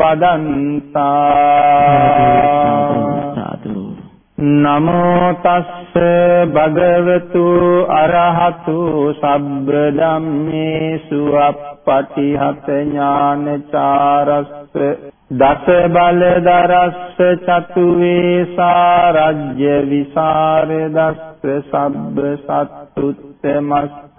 බදන්තා. නමෝ තස්ස භගවතු අරහතු සබ්බ ධම්මේසු අප්පටිහත ඥානචාරස්ස. දස බල දරස්ස චතු වේසා රජ්‍ය විසරදස්ස සබ්බ සත්තුත්තමස්ස.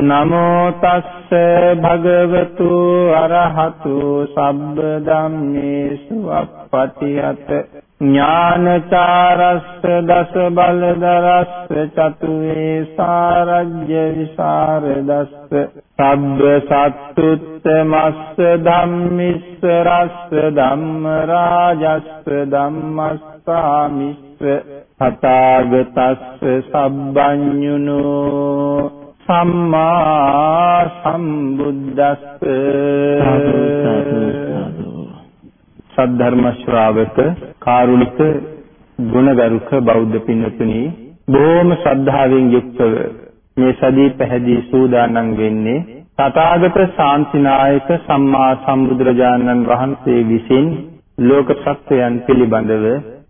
නමෝ තස්ස භගවතු අරහතු සබ්බ ධම්මේසු අප්පටිහත ඥානචාරස්ස දස බල දරස්ස චතු වේසාරජ්‍ය විසරදස්ස සබ්බ සත්තුත්තමස්ස ධම්මිස්ස රස්ස ධම්ම රාජස්ස ධම්මස්සාමිස්ස තථාගතස්ස සබ්බඤුනෝ සම්මා සම්බුද්දස්ස. සද්ධර්ම ශ්‍රාවක කාරුණික ගුණගරුක බෞද්ධ පින්වතුනි බොහොම ශ්‍රද්ධාවෙන් යුක්තව මේ සදී පැහැදී සූදානම් වෙන්නේ තථාගත ශාන්තිනායක සම්මා සම්බුදුරජාණන් වහන්සේ විසින් ලෝක සත්වයන් පිළිබඳව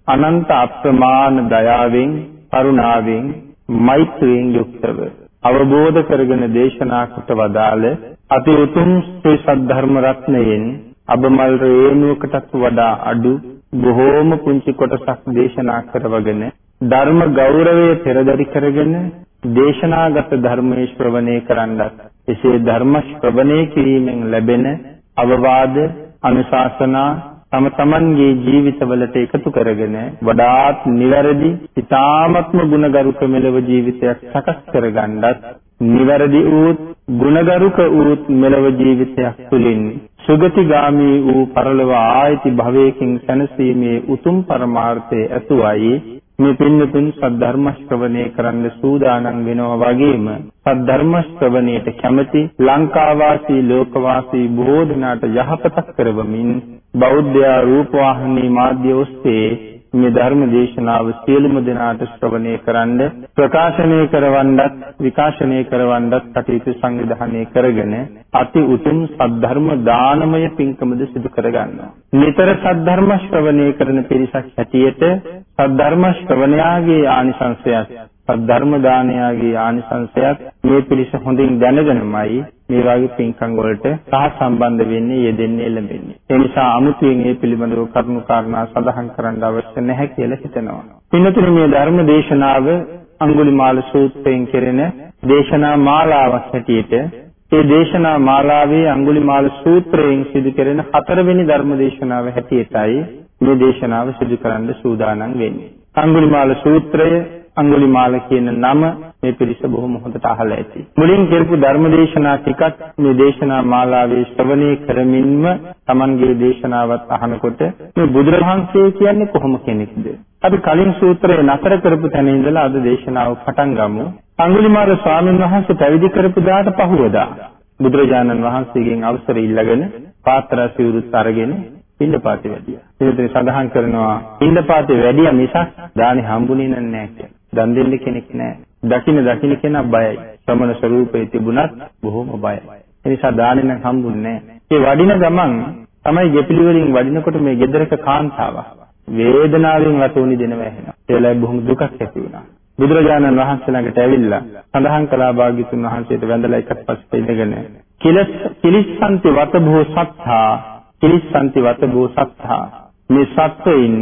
අනන්ත අප්‍රමාණ දයාවෙන් කරුණාවෙන් මෛත්‍රියෙන් යුක්තව අවබෝධ කරගෙන දේශනා කොට වදාළ අති උතුම් ශ්‍රී සද්ධර්ම රත්නයෙන් අබමල් රේණුවකටත් වඩා අඩු බොහෝම පුංචි කොටසක් දේශනා කරවගෙන ධර්ම ගෞරවය පෙරදරි කරගෙන දේශනාගත ධර්මයේ ශ්‍රවණය කරන්නත් එසේ ධර්ම ශ්‍රවණය කිරීමෙන් ලැබෙන අවවාද අනුශාසනා තම තමන්ගේ ජීවිතවලට එකතු කරගෙන වඩාත් නිවැරදි, ඊ타ත්ම ගුණගරුක මෙලව ජීවිතයක් සකස් කරගන්නත් නිවැරදි වූත් ගුණගරුක වූත් මෙලව ජීවිතයක් තුළින් සුගතිගාමී වූ පරලොව ආයති භවයකින් සැනසීමේ උතුම් පරමාර්ථය ඇතුවයි මේ පින්නතුන් සද්ධර්ම ශ්‍රවණය කරන්න සූදානම් වෙනවා වගේම සද්ධර්ම ශ්‍රවණයට කැමති ලංකාවාසී ලෝකවාසී බොහෝ දෙනාට යහපතක් කරවමින් බෞද්ධ රූපවාහිනී මාධ්‍ය ඔස්සේ මේ ධර්ම දේශනාව සියලුම දෙනාට ශ්‍රවණය කරන්න ප්‍රකාශනය කරවන්නත් විකාශනය කරවන්නත් කටයුතු සංවිධානය කරගෙන අති උතුම් සද්ධර්ම දානමය පින්කමද සිදු කරගන්නවා. නිතර සද්ධර්ම ශ්‍රවණය කරන පිරිසක් හැටියට සද්ධර්ම ශ්‍රවණයාගේ ආනිසංසයත් සද්ධර්ම දානයාගේ ආනිසංසයත් මේ පිරිස හොඳින් දැනගෙනමයි මේ වගේ පින්කම් වලට සහ සම්බන්ධ වෙන්නේ යෙදෙන්නේ එළඹෙන්නේ. ඒ නිසා අමුතුවෙන් මේ පිළිබඳව කරුණු කාරණා සඳහන් කරන්න අවශ්‍ය නැහැ කියලා හිතනවා. පින්නතුනි මේ ධර්ම දේශනාව අඟුලිමාල සූත්‍රයෙන් කෙරෙන දේශනා මාලාවක් හැටියට ඒ දේශනා මාලාවේ අඟුලිමාල සූත්‍රයෙන් සිදු කෙරෙන හතරවෙනි ධර්ම දේශනාව හැටියටයි මේ දේශනාව සිදු කරන්න සූදානම් වෙන්නේ. අඟුලිමාල සූත්‍රය අඟුලිමාල කියන නම මේ පිරිස බොහොම හොඳට අහලා ඇති. මුලින් කරපු ධර්මදේශනා ටිකක් මේ දේශනා මාලාවේ ශ්‍රවණය කරමින්ම Tamanගේ දේශනාවත් අහනකොට මේ බුදුරජාන්සේ කියන්නේ කොහොම කෙනෙක්ද? අපි කලින් සූත්‍රයේ නතර කරපු තැන ඉඳලා අද දේශනාව පටන් ගමු. අඟුලිමාල ස්වාමීන් වහන්සේ පැවිදි කරපු දාට පහුවදා බුදුරජාණන් වහන්සේගෙන් අවසර ඉල්ලගෙන පාත්‍රා සිවුරුත් අරගෙන පින්ඩපාතේ වැඩියා. ඒකේ සඳහන් කරනවා පින්ඩපාතේ වැඩියා මිසක් දානි හම්බුනේ නැහැ කියලා. දන් දෙන්න කෙනෙක් නැහැ. දකින්න දකින්න කෙනා බයයි. ශ්‍රමණ ස්වરૂපේ තිබුණත් බොහොම බයයි. ඒ නිසා දානෙ නම් හම්බුන්නේ නැහැ. ඒ වඩින ගමන් තමයි ගෙපිලි වලින් වඩිනකොට මේ ගෙදරක කාන්තාවක් වේදනාවෙන් වතුණි දෙනවා එහෙනම්. ඒලයි බොහොම දුකක් ඇති වුණා. බුදුරජාණන් වහන්සේ ළඟට ඇවිල්ලා සඳහන් කළා භාග්‍යතුන් වහන්සේට වැඳලා එකත් පස්සේ ඉඳගෙන කිලස් කිලිස්සන්ති වත භෝ සත්තා කිලිස්සන්ති වත භෝ සත්තා මේ සත්වයින්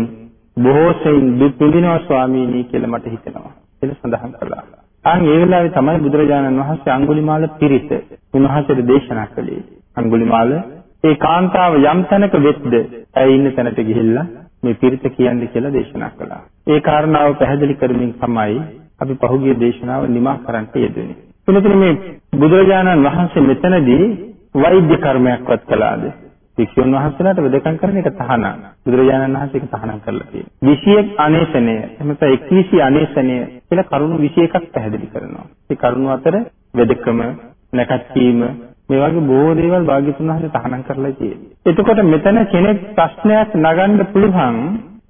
බොහෝ සෙයින් දුක් විඳිනවා ස්වාමීනි කියලා මට හිතෙනවා කියලා සඳහන් කළා. අන් ඒ වෙලාවේ තමයි බුදුරජාණන් වහන්සේ අඟුලිමාල පිරිත උන්වහන්සේට දේශනා කළේ. අඟුලිමාල ඒ කාන්තාව යම් තැනක වෙද්ද ඇයි ඉන්න තැනට ගිහිල්ලා මේ පිරිත කියන්නේ කියලා දේශනා කළා. ඒ කාරණාව පැහැදිලි කරමින් තමයි අපි පහුගිය දේශනාව නිමා කරන්නට යෙදුනේ. එතන මේ බුදුරජාණන් වහන්සේ මෙතනදී වෛද්‍ය කර්මයක්වත් කළාද? වික්ෂුන් වහන්සේලාට වෙදකම් කරන එක තහනම්. බුදුරජාණන් වහන්සේ ඒක තහනම් කරලා තියෙනවා. 21 අනේසනය, එහෙම නැත්නම් 21 අනේසනය කියලා කරුණු 21ක් පැහැදිලි කරනවා. මේ කරුණු අතර වෙදකම, නැකත් වීම, මේ වගේ බොහෝ දේවල් භාග්‍යතුන් වහන්සේ තහනම් කරලා තියෙනවා. එතකොට මෙතන කෙනෙක් ප්‍රශ්නයක් නගන්න පුළුවන්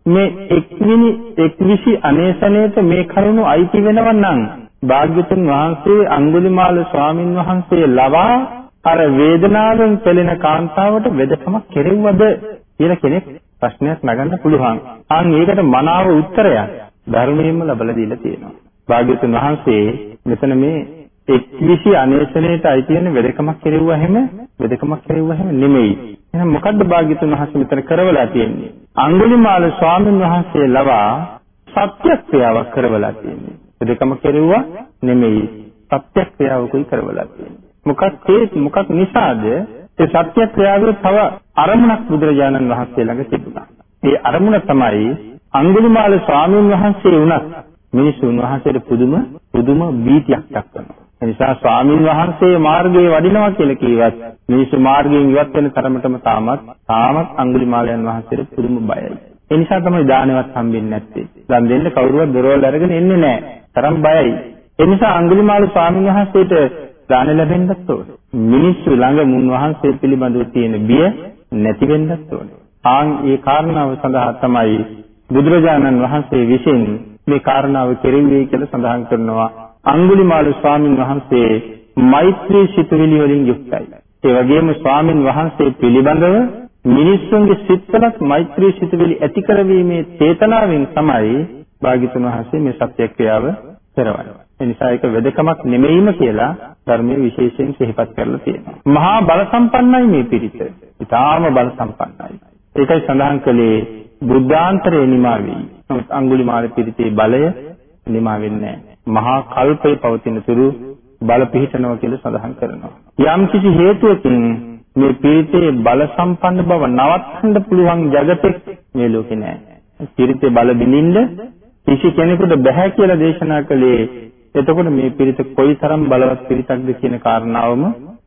මේ එක්විනි එක්විසි අනේසනේට මේ කරුණු අයිති වෙනව නම් භාග්‍යතුන් වහන්සේ අඟුලිමාල ස්වාමින් වහන්සේ ලවා අර වේදනාවෙන් පෙළෙන කාන්තාවට වෙදකමක් කෙරෙව්වද කියලා කෙනෙක් ප්‍රශ්නයක් නගන්න පුළුවන්. අන් ඒකට මනාව උත්තරයක් ධර්මයෙන්ම ලබලා දීලා තියෙනවා. භාග්‍යතුන් වහන්සේ මෙතන මේ එක්විසි අනේසනේට අයිති වෙන වෙදකමක් කෙරෙව්වා හැම වෙදකමක් කෙරෙව්වා හැම නෙමෙයි. එහෙනම් මොකද්ද භාග්‍යතුන් වහන්සේ මෙතන කරවලා තියෙන්නේ? අඟුලිමාල ස්වාමීන් වහන්සේ ලවා සත්‍යක්‍රියාවක් කරවලා තියෙන්නේ. වෙදකම කෙරෙව්වා නෙමෙයි. සත්‍යක්‍රියාවකුයි කරවලා තියෙන්නේ. මොකක් හේතු මොකක් නිසාද? ඒ සත්‍යක්‍රියාවේ තව අරමුණක් බුදුරජාණන් වහන්සේ ළඟ තිබුණා. ඒ අරමුණ තමයි අඟුලිමාල ස්වාමීන් වහන්සේ වුණත් මිනිසුන් වහන්සේට පුදුම පුදුම බීතියක් දක්වනවා. එනිසා ස්වාමින් වහන්සේ මාර්ගයේ වඩිනවා කියලා කිව්වත් මිනිස්සු මාර්ගයෙන් ඉවත් වෙන තරමටම තාමත් තාමත් අඟුලිමාලයන් වහන්සේට පුදුම බයයි. ඒ නිසා තමයි දානවත් හම්බෙන්නේ නැත්තේ. දන් දෙන්න කවුරුවත් දොරවල් අරගෙන එන්නේ නැහැ. තරම් බයයි. ඒ නිසා අඟුලිමාල ස්වාමීන් වහන්සේට දාන ලැබෙන්නත් ඕනේ. මිනිස්සු ළඟ මුන් වහන්සේ පිළිබඳව තියෙන බිය නැති වෙන්නත් ඕනේ. ආන් ඒ කාරණාව සඳහා තමයි බුදුරජාණන් වහන්සේ විසින් මේ කාරණාව කෙරෙන්නේ කියලා සඳහන් කරනවා. අඟුලිමාල ස්වාමින් වහන්සේ මෛත්‍රී සිතුවිලි වලින් යුක්තයි. ඒ වගේම ස්වාමින් වහන්සේ පිළිබඳව මිනිස්සුන්ගේ සිත්වලත් මෛත්‍රී සිතුවිලි ඇති කරවීමේ චේතනාවෙන් තමයි භාග්‍යතුන් වහන්සේ මේ සත්‍ය ක්‍රියාව කරවන්නේ. ඒ නිසා ඒක වෙදකමක් නෙමෙයිම කියලා ධර්මයේ විශේෂයෙන් සිහිපත් කරලා තියෙනවා. මහා බල සම්පන්නයි මේ පිරිස. ඊටාම බල සම්පන්නයි. ඒකයි සඳහන් කළේ බුද්ධාන්තරේ නිමා වෙයි. නමුත් අඟුලිමාල පිරිතේ බලය නිමා වෙන්නේ නැහැ. මහා කල්පේ පවතින තුරු බල පිහිටනවා කියලා සඳහන් කරනවා. යම් කිසි හේතුවකින් මේ පිරිතේ බල සම්පන්න බව නවත්තන්න පුළුවන් జగතෙක් මේ ලෝකේ නැහැ. පිරිතේ බල බිඳින්න කිසි කෙනෙකුට බෑ කියලා දේශනා කළේ එතකොට මේ පිරිත කොයිතරම් බලවත් පිරිතක්ද කියන කාරණාවම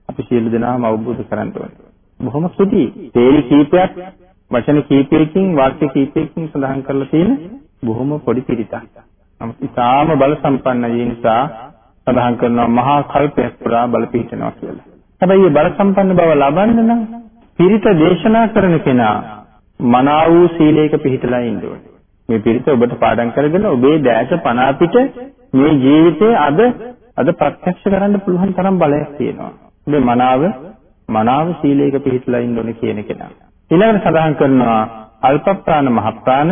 අපි සියලු දෙනාම අවබෝධ කරගන්න ඕනේ. බොහොම සුටි. තේලි කීපයක් වචන කීපයකින් වාක්‍ය කීපයකින් සඳහන් කරලා තියෙන බොහොම පොඩි පිරිතක්. නමුත් ඉතාම බල සම්පන්නයි නිසා සඳහන් කරනවා මහා කල්පයක් පුරා බල පිහිටනවා කියලා. හැබැයි මේ බල සම්පන්න බව ලබන්න නම් පිරිත දේශනා කරන කෙනා මනා වූ සීලයක පිහිටලා ඉන්න ඕනේ. මේ පිරිත ඔබට පාඩම් කරගෙන ඔබේ දැස පන අපිට මේ ජීවිතේ අද අද ප්‍රත්‍යක්ෂ කරන්න පුළුවන් තරම් බලයක් තියෙනවා. මේ මනාව මනාව සීලයක පිහිටලා ඉන්න ඕනේ කියන කෙනා. ඊළඟට සඳහන් කරනවා අල්ප ප්‍රාණ මහ ප්‍රාණ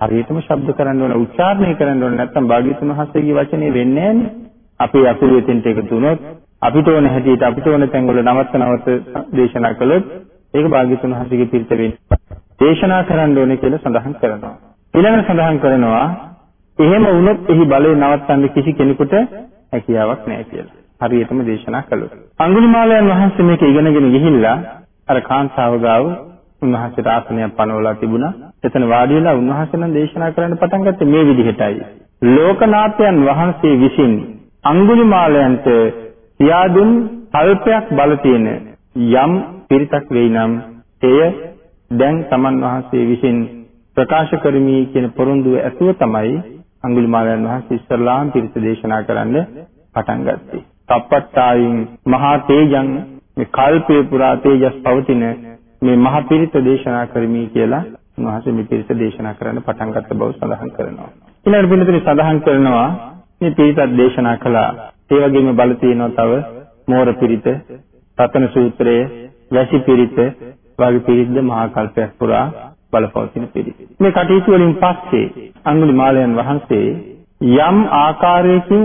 හරියටම ශබ්ද කරන්න ඕන උච්චාරණය කරන්න ඕන නැත්නම් භාග්‍යතුන් වහන්සේගේ වචනේ වෙන්නේ නැන්නේ. අපි අකුරු එතෙන්ට එකතු වුණොත් අපිට ඕන හැටියට අපිට ඕන තැන්වල නවත්ත නවත්ත දේශනා කළොත් ඒක භාග්‍යතුන් වහන්සේගේ පිරිත වෙන්නේ. දේශනා කරන්න ඕනේ කියලා සඳහන් කරනවා. ඊළඟට සඳහන් කරනවා එහෙම වුණොත් එහි බලය නවත්තන්න කිසි කෙනෙකුට හැකියාවක් නැහැ කියලා. හරියටම දේශනා කළොත්. අඟුලිමාලයන් වහන්සේ මේක ඉගෙනගෙන ගිහිල්ලා අර කාන්තාව ගාව උන්වහන්සේට ආසනයක් පනවලා තිබුණා. එතන වාඩි වෙලා උන්වහන්සේ නම් දේශනා කරන්න පටන් ගත්තේ මේ විදිහටයි. ලෝකනාථයන් වහන්සේ විසින් අඟුලිමාලයන්ට කියා දුන් කල්පයක් බල තියෙන යම් පිරිතක් වෙයි නම් එය දැන් තමන් වහන්සේ විසින් ප්‍රකාශ කරමි කියන පොරොන්දුව ඇතුව තමයි අඟුලිමාලයන් වහන්සේ ඉස්ලාම් පිරිස දේශනා කරන්න පටන් ගත්තේ. තප්පට්ටායින් මහා තේජං මේ කල්පේ පුරා තේජස් පවතින මේ මහ පිරිස දේශනා කරමි කියලා උන්වහන්සේ මේ පිරිස දේශනා කරන්න පටන් ගත්ත බව සඳහන් කරනවා. ඊළඟ පිළිතුරේ සඳහන් කරනවා මේ පිරිසත් දේශනා කළා. ඒ වගේම බල තියෙනවා තව මෝර පිරිත, රතන සූත්‍රය, වැසි පිරිත වගේ පිරිත්ද මහා කල්පයක් පුරා බලපවතින පිරිත්. මේ කටයුතු වලින් පස්සේ අඟුලිමාලයන් වහන්සේ යම් ආකාරයකින්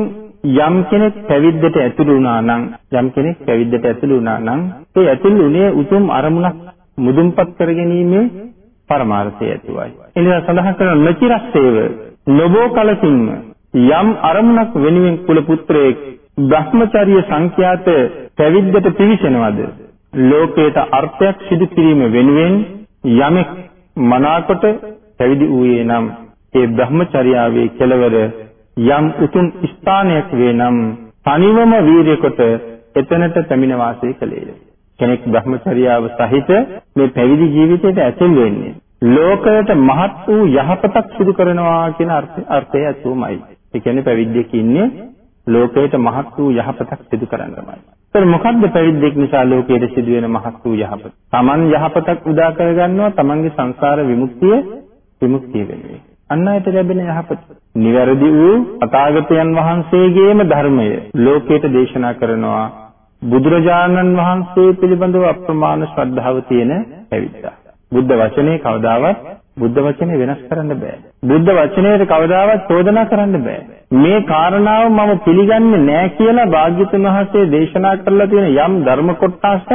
යම් කෙනෙක් පැවිද්දට ඇතුළු වුණා නම් යම් කෙනෙක් පැවිද්දට ඇතුළු වුණා නම් ඒ ඇතුළු උනේ උතුම් අරමුණක් මුදුන්පත් කරගැනීමේ පරමාර්ථය ඇතුවයි. එනිසා සඳහන් කරන නචිරස්සේව නොබෝ කලකින්ම යම් අරමුණක් වෙනුවෙන් කුල පුත්‍රයෙක් Brahmacharya සංඛ්‍යාත පැවිද්දට පිවිසෙනවද ලෝකයට අර්ථයක් සිදු කිරීම වෙනුවෙන් යමෙක් මනාකොට පැවිදි වූයේ නම් ඒ Brahmacharyaවේ කෙලවර යම් උතුම් ස්ථානයක් වේ නම් තනිවම වීරිය කොට එතනට පැමිණ වාසය කළේය. කෙනෙක් Brahmacharyaව සහිත මේ පැවිදි ජීවිතයට ඇතුල් වෙන්නේ ලෝකයට මහත් වූ යහපතක් සිදු කරනවා කියන අර්ථය ඇතුවමයි. ඒ කියන්නේ පැවිද්දෙක් ඉන්නේ ලෝකයට මහත් වූ යහපතක් සිදු කරන්නමයි. ඒතර මොකද්ද පැවිද්දෙක් නිසා ලෝකයට සිදුවෙන මහත් වූ යහපත? Taman යහපතක් උදා කරගන්නවා Tamanගේ සංසාර විමුක්තිය විමුක්තිය වෙනුවෙන්. අන් අයට ලැබෙන යහපත. නිවැරදි වූ අතාගතයන් වහන්සේගේම ධර්මය ලෝකයට දේශනා කරනවා බුදුරජාණන් වහන්සේ පිළිබඳව අප්‍රමාණ ශ්‍රද්ධාව තියෙන පැවිද්දා. බුද්ධ වචනේ කවදාවත් බුද්ධ වචනේ වෙනස් කරන්න බෑ. බුද්ධ වචනේට කවදාවත් චෝදනා කරන්න බෑ. මේ කාරණාව මම පිළිගන්නේ නෑ කියලා භාග්‍යතුන් වහන්සේ දේශනා කරලා තියෙන යම් ධර්ම කොටසක්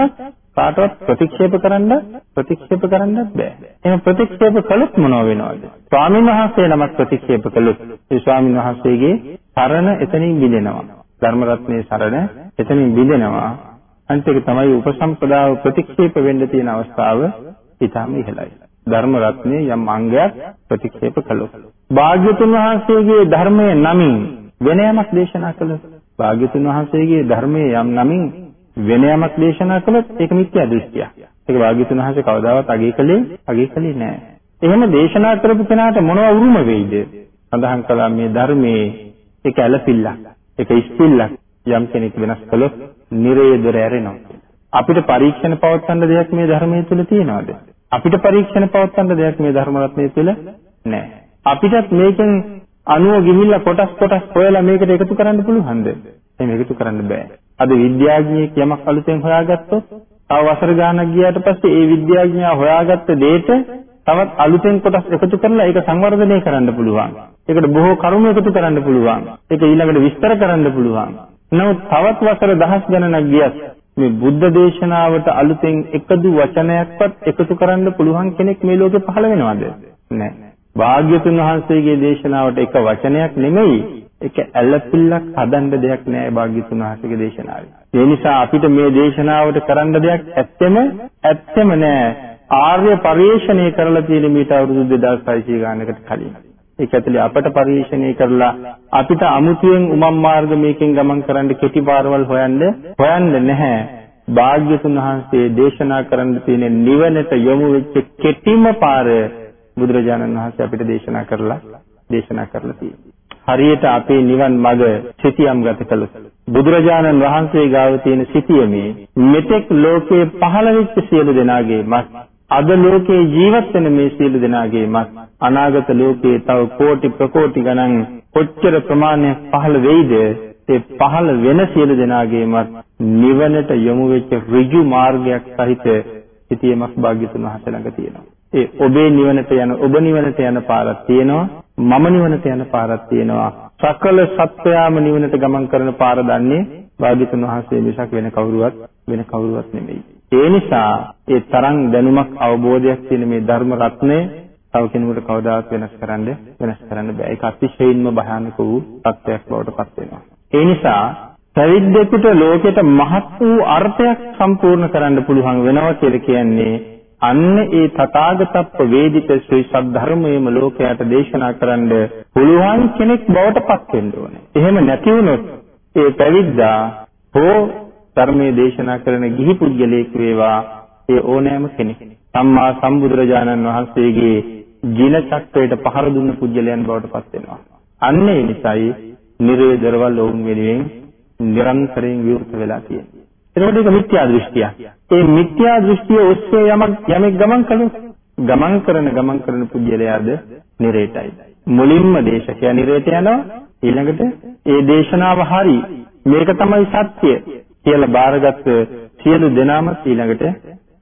කාටවත් ප්‍රතික්ෂේප කරන්න ප්‍රතික්ෂේප කරන්නත් බෑ. එහෙනම් ප්‍රතික්ෂේප කළොත් මොනව වෙනවද? ස්වාමීන් වහන්සේ නමක් ප්‍රතික්ෂේප කළොත් ඒ ස්වාමීන් වහන්සේගේ සරණ එතනින් බිඳෙනවා. ධර්ම රත්නයේ සරණ එතනින් බිඳෙනවා. අනිත් එක තමයි උපසම්පදාව ප්‍රතික්ෂේප වෙන්න තියෙන අවස්ථාව ඊටම ඉහළයි. ධර්ම රත්නයේ යම් අංගයක් ප්‍රතික්ෂේප කළොත්. භාග්‍යතුන් වහන්සේගේ ධර්මයේ නමින් වෙන යමක් දේශනා කළොත් භාග්‍යතුන් වහන්සේගේ ධර්මයේ යම් නමින් වෙන යමක් දේශනා කළොත් ඒක මිත්‍යා දෘෂ්ටියක්. ඒක භාග්‍යතුන් වහන්සේ කවදාවත් අගය කළේ අගය කළේ නැහැ. එහෙම දේශනා කරපු කෙනාට මොනව උරුම වෙයිද? සඳහන් කළා මේ ධර්මයේ ඒක ඇලපිල්ලක්. ඒක ඉස්පිල්ලක්. යම් කෙනෙක් වෙනස් කළොත් නිරේ දොර ඇරෙනවා. අපිට පරීක්ෂණ පවත්වන්න දෙයක් මේ ධර්මයේ තුල තියෙනවද? අපිට පරීක්ෂණ පවත්වන්න දෙයක් මේ ධර්ම රත්නයේ තුල නැහැ. අපිටත් මේකෙන් අණුව ගිහිල්ලා කොටස් කොටස් හොයලා මේකට එකතු කරන්න පුළුවන්ද? එහෙම එකතු කරන්න බෑ. අද විද්‍යාඥයෙක් යමක් අලුතෙන් හොයාගත්තොත් තව වසර ගාණක් ගියාට පස්සේ ඒ විද්‍යාඥයා හොයාගත්ත දෙයට තවත් අලුතෙන් කොටස් එකතු කරලා ඒක සංවර්ධනය කරන්න පුළුවන්. ඒකට බොහෝ කරුණු එකතු කරන්න පුළුවන්. ඒක ඊළඟට විස්තර කරන්න පුළුවන්. නමුත් තවත් වසර දහස් ගණනක් ගියත් මේ බුද්ධ දේශනාවට අලුතෙන් එකදු වචනයක්වත් එකතු කරන්න පුළුවන් කෙනෙක් මේ ලෝකේ පහළ වෙනවද? නැහැ. භාග්‍යතුන් වහන්සේගේ දේශනාවට එක වචනයක් නෙමෙයි ඒක ඇලපිල්ලක් හදන්න දෙයක් නෑ භාග්‍යතුන් වහන්සේගේ දේශනාවේ. ඒ නිසා අපිට මේ දේශනාවට කරන්න දෙයක් ඇත්තෙම ඇත්තෙම නෑ. ආර්ය පරිශ්‍රණය කරලා තියෙන මීට අවුරුදු 2600 ගානකට කලින්. ඒක ඇතුලේ අපට පරිශ්‍රණය කරලා අපිට අමුතුවෙන් උමම් මාර්ග මේකෙන් ගමන් කරන්න කෙටි පාරවල් හොයන්න හොයන්න නැහැ. භාග්‍යතුන් වහන්සේ දේශනා කරන්න තියෙන නිවනට යොමු වෙච්ච කෙටිම පාර බුදුරජාණන් වහන්සේ අපිට දේශනා කරලා දේශනා කරලා තියෙනවා. හරියට අපේ නිවන් මඟ සිතියම් ගත කළොත් බුදුරජාණන් වහන්සේ ගාව තියෙන සිතියමේ මෙතෙක් ලෝකේ පහළ වෙච්ච සියලු දෙනාගේ මත් අද ලෝකේ ජීවත් වෙන මේ සියලු දෙනාගේ මත් අනාගත ලෝකේ තව කෝටි ප්‍රකෝටි ගණන් කොච්චර ප්‍රමාණයක් පහළ වෙයිද? ඒ පහළ වෙන සියලු දෙනාගේ මත් නිවනට යොමු වෙච්ච ඍජු මාර්ගයක් සහිත සිතියමක් භාග්‍යතුන් වහන්සේ ළඟ තියෙනවා. ඒ ඔබේ නිවනට යන ඔබ නිවනට යන පාරක් තියෙනවා මම නිවනට යන පාරක් තියෙනවා. සකල සත්වයාම නිවනට ගමන් කරන පාර දන්නේ භාග්‍යතුන් වහන්සේ මිසක් වෙන කවුරුවත් වෙන කවුරුවත් නෙමෙයි. ඒ නිසා ඒ තරම් දැනුමක් අවබෝධයක් තියෙන මේ ධර්ම රත්නය තව කෙනෙකුට කවදාවත් වෙනස් කරන්න වෙනස් කරන්න බෑ ඒක අතිශයින්ම භයානක වූ තත්ත්වයක් බවට පත් වෙනවා ඒ නිසා පැවිද්දෙකුට ලෝකෙට මහත් වූ අර්ථයක් සම්පූර්ණ කරන්න පුළුවන් වෙනවා කියලා කියන්නේ අන්න ඒ තථාගතත්ව වේදිත ශ්‍රී සද්ධර්මයේම ලෝකයට දේශනා කරන්න පුළුවන් කෙනෙක් බවට පත් වෙන්න ඕනේ. එහෙම නැති වුණොත් ඒ පැවිද්දා හෝ ධර්මයේ දේශනා කරන ගිහි පුද්ගලයෙක් වේවා ඒ ඕනෑම කෙනෙක්. සම්මා සම්බුදුරජාණන් වහන්සේගේ ජින චක්‍රයට පහර දුන්න පුද්ගලයන් බවට පත් වෙනවා. අන්න ඒ නිසායි නිරේදරවල් ඔවුන් වෙනුවෙන් නිරන්තරයෙන් විවෘත වෙලා තියෙන්නේ. එතකොට ඒක මිත්‍යා දෘෂ්ටියක්. ඒ මිත්‍යා දෘෂ්ටිය ඔස්සේ යමක් යමෙක් ගමන් කළොත් ගමන් කරන ගමන් කරන පුද්ගලයාද නිරේතයි. මුලින්ම දේශකයා නිරේත යනවා ඊළඟට ඒ දේශනාව හරි මේක තමයි සත්‍ය කියලා බාරගත් සියලු දෙනාම ඊළඟට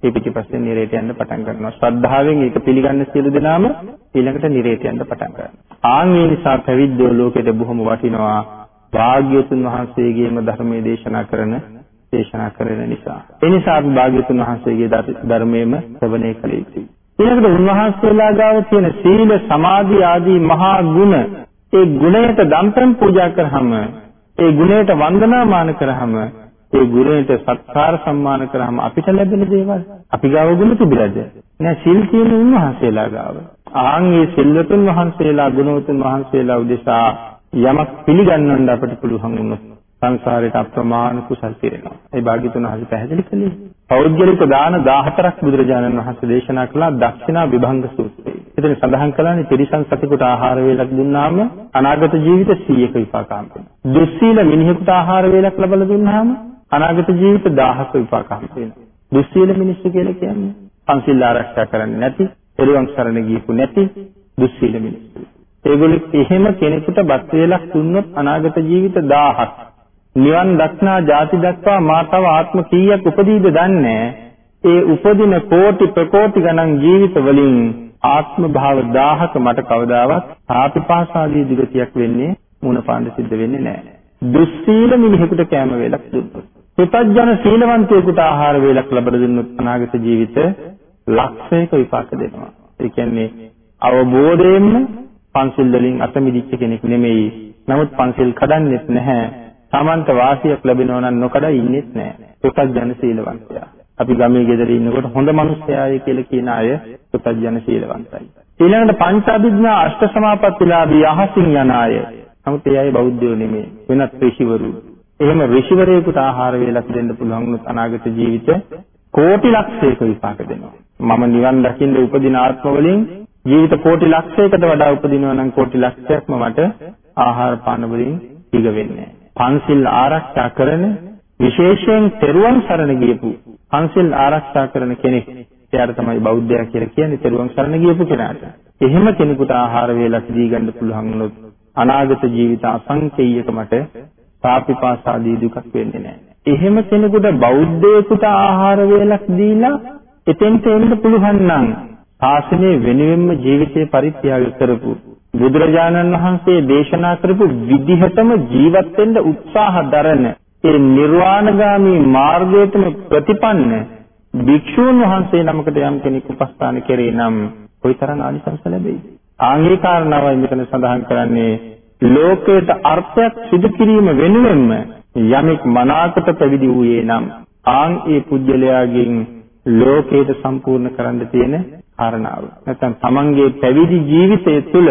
ඒ පිටිපස්සේ නිරේත යන්න පටන් ගන්නවා. ශ්‍රද්ධාවෙන් ඒක පිළිගන්න සියලු දෙනාම ඊළඟට නිරේත යන්න පටන් ගන්නවා. ආන් ඒ නිසා පැවිද්දෝ ලෝකෙට බොහොම වටිනවා. භාග්‍යවතුන් වහන්සේගේම ධර්මයේ දේශනා කරන දේශනා කරන නිසා. ඒ නිසා අපි භාග්‍යවතුන් වහන්සේගේ ධර්මයේම ශ්‍රවණය කළ යුතුයි. ඊළඟට උන්වහන්සේලා ගාව තියෙන සීල සමාධි ආදී මහා ගුණ ඒ ගුණයට දම්පම් පූජා කරාම ඒ ගුණයට වන්දනාමාන කරාම ඒ ගුණයට සත්කාර සම්මාන කරාම අපිට ලැබෙන දේවල් අපි ගාව ගුණ තිබිලාද නෑ සිල් තියෙන උන්වහන්සේලා ගාව ආන් මේ සිල්වතුන් වහන්සේලා ගුණවතුන් වහන්සේලා උදෙසා යමක් පිළිගන්නන්න අපිට පුළුවන් වුණොත් සංසාරයට අප්‍රමාණ කුසල් පිරෙනවා. ඒ භාග්‍යතුන් වහන්සේ පැහැදිලි කළේ. පෞද්ගලික දාන 14ක් බුදුරජාණන් වහන්සේ දේශනා කළා දක්ෂිනා විභංග සූත්‍රයේ. එතන සඳහන් කළානේ ත්‍රිසං සතිකුට ආහාර වේලක් දුන්නාම අනාගත ජීවිත 100ක විපාකම් වෙනවා. දුස්සීල මිනිහෙකුට ආහාර වේලක් ලබලා දුන්නාම අනාගත ජීවිත 1000ක විපාකම් වෙනවා. දුස්සීල මිනිස්සු කියලා කියන්නේ පන්සිල් ආරක්ෂා කරන්නේ නැති, එරුවන් සරණ ගියපු නැති දුස්සීල මිනිස්සු. ඒගොල්ලෝ එහෙම කෙනෙකුට බත් වේලක් දුන්නොත් අනාගත ජීවිත 1000ක් නිවන් දක්නා ಜಾති දක්වා මා තව ආත්ම කීයක් උපදීද දන්නේ ඒ උපදින කෝටි ප්‍රකෝටි ගණන් ජීවිත වලින් ආත්ම භාව 1000ක මට කවදාවත් සාපිපාසාදී දුගතියක් වෙන්නේ මුණ පාණ්ඩ සිද්ධ වෙන්නේ නැහැ. දුස්සීල මිනිහෙකුට කැම වේලක් දුන්නොත්. පුතඥ සීලවන්තයෙකුට ආහාර වේලක් ලැබලා දුන්නොත් අනාගත ජීවිත ලක්ෂයක විපාක දෙනවා. ඒ කියන්නේ අවබෝධයෙන්ම පන්සිල් වලින් අත මිදිච්ච කෙනෙක් නෙමෙයි. නමුත් පන්සිල් කඩන්නෙත් නැහැ. Tamanta වාසියක් ලැබෙනවා නම් නොකඩ ඉන්නෙත් නෑ. පුතග්ජන සීලවන්තයා. අපි ගමේ ගෙදර ඉන්නකොට හොඳ මිනිස්සයාය කියලා කියන අය පුතග්ජන සීලවන්තයි. ඊළඟට පංච අභිඥා අෂ්ට සමාපත්තිලාභී අහසින් යන අය. නමුත් ඒ අය බෞද්ධයෝ නෙමෙයි. වෙනත් ඍෂිවරු. එහෙම ඍෂිවරයෙකුට ආහාර වේලක් දෙන්න පුළුවන් වුණොත් අනාගත ජීවිත කෝටි ලක්ෂයක විපාක දෙනවා. මම නිවන් දකින්න උපදින ආත්ම වලින් ජීවිත කෝටි ලක්ෂයකට වඩා උපදිනවා නම් කෝටි ලක්ෂයක්ම මට ආහාර පාන වලින් දිග වෙන්නේ පන්සිල් ආරක්ෂා කරන විශේෂයෙන් තෙරුවන් සරණ ගියපු පන්සිල් ආරක්ෂා කරන කෙනෙක් එයාට තමයි බෞද්ධයා කියලා කියන්නේ තෙරුවන් සරණ ගියපු කෙනාට. එහෙම කෙනෙකුට ආහාර වේලක් දී ගන්න පුළුවන් වුණොත් අනාගත ජීවිත අසංකේයකමට පාපිපාසාදී දුකක් වෙන්නේ නැහැ. එහෙම කෙනෙකුට බෞද්ධයෙකුට ආහාර වේලක් දීලා එතෙන්ට එන්න පුළුවන් නම් ශාසනය වෙනුවෙන්ම ජීවිතේ පරිත්‍යාග කරපු බුදුරජාණන් වහන්සේ දේශනා කරපු විදිහටම ජීවත් වෙන්න උත්සාහ දරන ඒ නිර්වාණගාමී මාර්ගයටම ප්‍රතිපන්න භික්ෂූන් වහන්සේ නමකට යම් කෙනෙක් උපස්ථාන කරේ නම් කොයිතරම් ආනිසංස ලැබෙයිද? ආන්ගේ කාරණාවයි මෙතන සඳහන් කරන්නේ ලෝකයට අර්ථයක් සිදු කිරීම වෙනුවෙන්ම යමෙක් මනාකට පැවිදි වූයේ නම් ආන් ඒ පුජ්‍යලයාගෙන් ලෝකයට සම්පූර්ණ කරන්න තියෙන කාරණාව. නැත්නම් තමන්ගේ පැවිදි ජීවිතය තුළ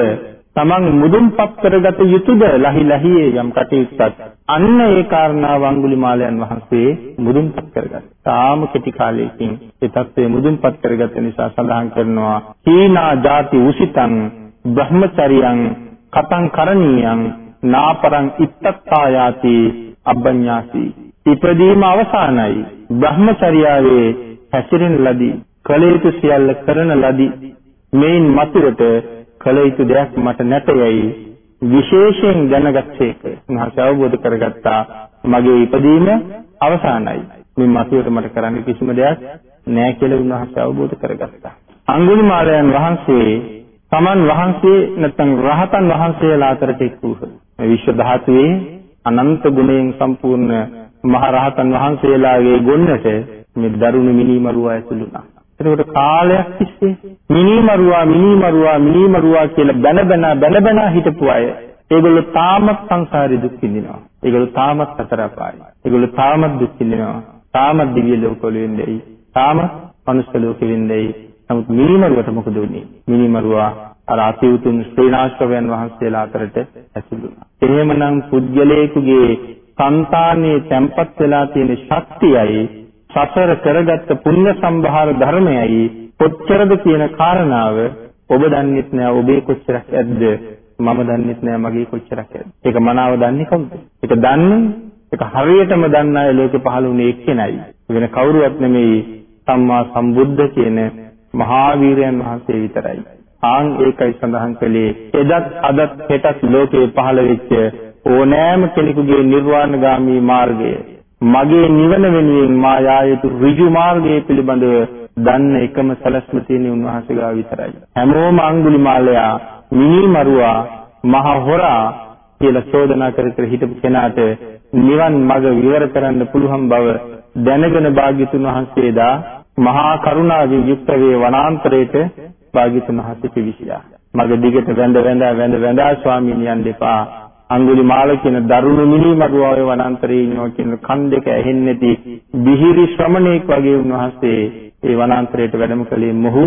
තමන් මුදුන්පත් කරගත යුතුද ලහි ලහියේ යම් කටයුත්තක් අන්න ඒ කාරණාව අඟුලිමාලයන් වහන්සේ මුදුන්පත් කරගත්තා. තාම කෙටි කාලයකින් ඒ தත්ත්වය මුදුන්පත් කරගත්ත නිසා සඳහන් කරනවා හීනා ಜಾති උසිතං බ්‍රහ්මචරියං කතං කරණීයං නාපරං ඉත්තත්තායාති අබ්බඤ්ඤාති ඉපදීම අවසానයි බ්‍රහ්මචර්යාවේ හැසිරෙන ලදී. කල යුතු සියල්ල කරන ලදී. මේන් මතුවට කල යුතු දෙයක් මට නැතයයි විශේෂයෙන් දැනගත්තේක උන්වහන්සේ අවබෝධ කරගත්තා. මගේ ඉපදීම අවසానයි මේ මතුවට මට කරන්න කිසිම දෙයක් නැහැ කියලා උන්වහන්සේ අවබෝධ කරගත්තා. අඟුලිමාලයන් වහන්සේ තමන් වහන්සේ නැත්නම් රහතන් වහන්සේලා අතරට එක් වූහ විශ්ව ධාතුවේ අනන්ත ගුණයෙන් සම්පූර්ණ මහ රහතන් වහන්සේලාගේ ගොන්නට මේ දරුණු මිනිමරුවා ඇතුළුනා එතකොට කාලයක් තිස්සේ මිනිමරුවා මිනිමරුවා මිනිමරුවා කියලා බැන බැන බැන බැන හිටපු අය ඒගොල්ලෝ තාමත් සංසාරේ දුක් විඳිනවා. ඒගොල්ලෝ තාමත් අතර අපායි. ඒගොල්ලෝ තාමත් දුක් විඳිනවා. තාමත් දිව්‍ය ලෝකවල වෙන්නේ. තාමත් මනුස්ස ලෝකෙ වෙන්නේ. නමුත් මිනිමරුවට මොකද වුනේ? මිනිමරුවා අර අති උතුම් ශ්‍රීනාශ්‍රවයන් වහන්සේලා අතරට ඇතුළු වුණා. එහෙමනම් පුද්ගලයෙකුගේ సంతානයේ තැම්පත් වෙලා තියෙන ශක්තියයි සසර කරගත්ත පුණ්‍ය සම්භාර ධර්මයයි කොච්චරද කියන කාරණාව ඔබ දන්නෙත් නෑ ඔබේ කොච්චරක් ඇද්ද මම දන්නෙත් නෑ මගේ කොච්චරක් ඇද්ද ඒක මනාව දන්නේ කවුද ඒක දන්නේ ඒක හරියටම දන්න අය ලෝකෙ පහළ වුණේ එක්කෙනයි වෙන කවුරුවත් නෙමෙයි සම්මා සම්බුද්ධ කියන මහා වීරයන් වහන්සේ විතරයි ආන් ඒකයි සඳහන් කළේ එදත් අදත් හෙටත් ලෝකේ පහළ වෙච්ච ඕනෑම කෙනෙකුගේ නිර්වාණගාමී මාර්ගය මගේ නිවන වෙනුවෙන් මා යා යුතු ඍජු මාර්ගය පිළිබඳව දන්න එකම සැලැස්ම තියෙන උන්වහන්සේ ගාව විතරයි. හැමෝම අඟුලිමාලයා මිනිමරුවා මහ හොරා කියලා චෝදනා කර කර හිටපු කෙනාට නිවන් මඟ විවර කරන්න පුළුවන් බව දැනගෙන භාග්‍යතුන් වහන්සේදා මහා කරුණාවෙන් යුක්ත වේ වනාන්තරයට භාග්‍යතුන් වහන්සේ පිවිසියා. මග දිගට වැඳ වැඳ වැඳ වැඳ ස්වාමීන් යන්න එපා. අඟුලිමාල කියන දරුණු මිනිමරුවා වනාන්තරයේ ඉන්නවා කියන කන් දෙක ඇහෙන්නේ නැති බිහිරි ශ්‍රමණේක් වගේ උන්වහන්සේ ඒ වනාන්තරයට වැඩම කළේ මොහු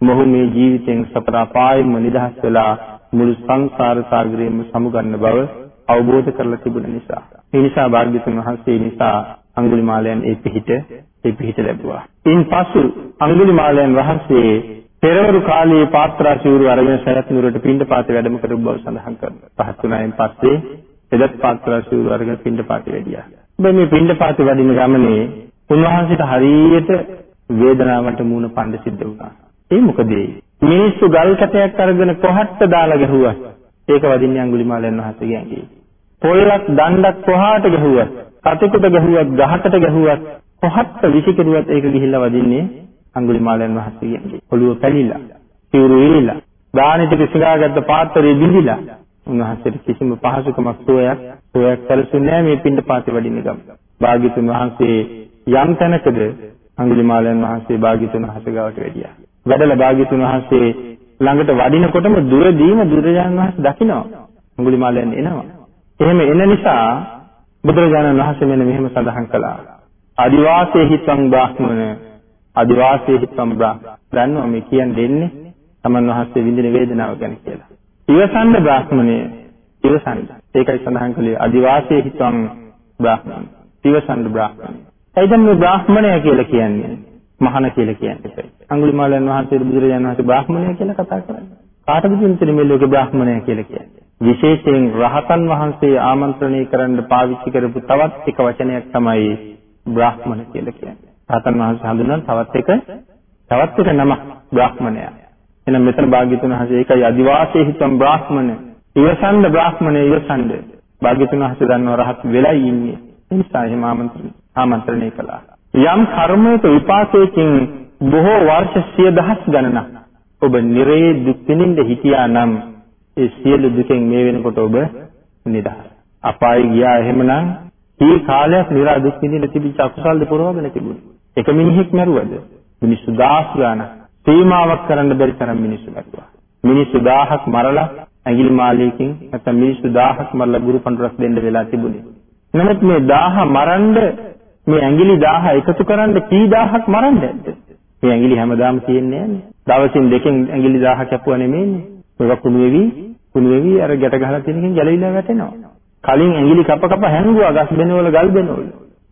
මොහු මේ ජීවිතෙන් සතර අපායෙම නිදහස් වෙලා මුළු සංසාර සාගරයෙන්ම සමුගන්න බව අවබෝධ කරලා තිබුණ නිසා. ඒ නිසා භාග්‍යතුන් වහන්සේ නිසා අඟුලිමාලයන් ඒ පිහිට ඒ පිහිට ලැබුවා. ඉන්පසු අඟුලිමාලයන් වහන්සේ පෙරවරු කාලයේ පාත්‍රා සිවුරු අරගෙන සරත් නුවරට පින්ඩපාතේ වැඩම කරපු බව සඳහන් කරනවා. පහත් වුණායින් පස්සේ එදත් පාත්‍රා සිවුරු අරගෙන පින්ඩපාතේ වැඩියා. ඔබ මේ පින්ඩපාතේ වඩින ගමනේ උන්වහන්සේට හරියට වේදනාවට මුහුණ පන්න සිද්ධ වුණා. ඒ මොකද මිනිස්සු ගල් කැටයක් අරගෙන කොහට්ට දාලා ගැහුවා. ඒක වදින්නේ අඟුලිමාලයන් වහන්සේගේ ඇඟේ. පොල්ලක් දණ්ඩක් කොහාට ගැහුවත්, කටෙකුට ගැහුවත්, ගහකට ගැහුවත්, කොහට්ට විසිකරුවත් ඒක ගිහිල්ලා වදින්නේ අඟුලිමාලයන් වහන්සේගේ ඔළුව පැලිලා, සිවුරු ඉරිලා, දාන ටික සිඟාගත්ත පාත්‍රය බිඳිලා උන්වහන්සේට කිසිම පහසුකමක් සෝයක් සෝයක් සැලසුන්නේ නැහැ මේ පින්ඩ පාතේ වඩින්න ගම. භාග්‍යතුන් වහන්සේ යම් තැනකද අඟුලිමාලයන් වහන්සේ භාග්‍යතුන් වහන්සේ ගාවට වැඩියා. වැඩලා භාග්‍යතුන් වහන්සේ ළඟට වඩිනකොටම දුරදීම බුදුරජාණන් වහන්සේ දකිනවා. අඟුලිමාලයන් එනවා. එහෙම එන නිසා බුදුරජාණන් වහන්සේ මෙන්න මෙහෙම සඳහන් කළා. ආදිවාසී හිතං බ්‍රාහ්මණ අදිවාසී සම්බ්‍රා දන්නවා මේ කියන්නේ දෙන්නේ තමන් වහන්සේ විඳින වේදනාව ගැන කියලා. ඉවසන්න බ්‍රාහ්මණය ඉවසන්න. ඒකයි සඳහන් කළේ අදිවාසී හිතං බ්‍රාහ්මණ. ඉවසන්න බ්‍රාහ්මණය. එයිදන් මේ බ්‍රාහ්මණය කියලා කියන්නේ මහාන කියලා කියන්නේ. අඟුලිමාලයන් වහන්සේ බුදුරජාණන් වහන්සේ බ්‍රාහ්මණය කියලා කතා කරන්නේ. කාටද කියන්නේ මේ ලෝකේ බ්‍රාහ්මණය කියලා කියන්නේ? විශේෂයෙන් රහතන් වහන්සේ ආමන්ත්‍රණය කරන්න පාවිච්චි කරපු තවත් එක වචනයක් තමයි බ්‍රාහ්මණ කියලා කියන්නේ. රහතන් වහන්සේ හඳුන්වන තවත් එක තවත් එක නම බ්‍රාහ්මණයා. එහෙනම් මෙතන භාග්‍යතුන් වහන්සේ ඒකයි අදිවාසී හිතම් බ්‍රාහ්මණ. ඉවසන්ද බ්‍රාහ්මණය ඉවසන්ද. භාග්‍යතුන් වහන්සේ දන්නව රහත් වෙලයි ඉන්නේ. ඒ නිසා එහෙම ආමන්ත්‍රණය ආමන්ත්‍රණය කළා. යම් කර්මයක විපාකයකින් බොහෝ වර්ෂ සිය දහස් ගණනක් ඔබ නිරේ දුක් විඳින්න හිටියා නම් ඒ සියලු දුකෙන් මේ වෙනකොට ඔබ නිදහස්. අපායි ගියා එහෙමනම් මේ කාලයක් නිරා දුක් විඳින්න තිබිච්ච අකුසල්ද පුරවගෙන තිබුණා. එක මිනිහෙක් මැරුවද? මිනිස්සු 1000 ගාණක් සීමාවක් කරන්න බැරි තරම් මිනිස්සු මැරුවා. මිනිස්සු 1000ක් මරලා ඇඟිලි මාලයකින් නැත්නම් මිනිස්සු 1000ක් මරලා ගුරු පඬුරක් දෙන්න වෙලා තිබුණේ. නමුත් මේ 1000 මරන්න මේ ඇඟිලි 1000 එකතු කරන්න කී 1000ක් මරන්න ඇද්ද? මේ ඇඟිලි හැමදාම තියෙන්නේ නැහැ. දවසින් දෙකෙන් ඇඟිලි 1000 කැපුවා නෙමෙයිනේ. ඒක කුණු වෙවි කුණු වෙවි අර ගැට ගහලා තියෙනකින් ගැලවිලා වැටෙනවා. කලින් ඇඟිලි කප කප හැංගුවා ගස් බෙනවල ගල් බෙනවල.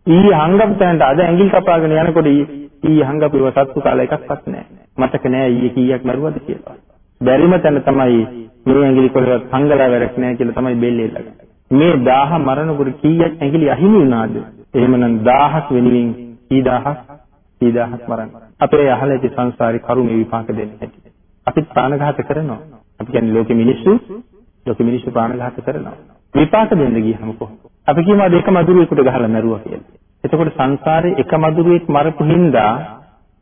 ඊයේ හංගපු තැනට අද ඇඟිලි කපාගෙන යනකොට ඊයේ හංගපුව සත්තු කාලා එකක්වත් නැහැ. මතක නැහැ ඊයේ කීයක් මරුවද කියලා. බැරිම තැන තමයි මේ ඇඟිලි කොහෙවත් හංගලා වැඩක් නැහැ කියලා තමයි බෙල්ලේ ළඟ. මේ 1000 මරණකොට කීයක් ඇඟිලි අහිමි වුණාද? එහෙමනම් 1000ක් වෙනුවෙන් කී 1000ක් කී 1000ක් මරන්න. අපේ අහල ඇති සංසාරේ කරුමේ විපාක දෙන්නේ නැති. අපි ප්‍රාණඝාත කරනවා. අපි කියන්නේ ලෝකෙ මිනිස්සු ලෝකෙ මිනිස්සු ප්‍රාණඝාත කරනවා. විපාක දෙන්න ගියහම කොහොමද? අපි කියමු අද එක මදුරුවෙකුට ගහලා මැරුවා කියලා. එතකොට සංසාරේ එක මදුරුවෙක් මරපු හින්දා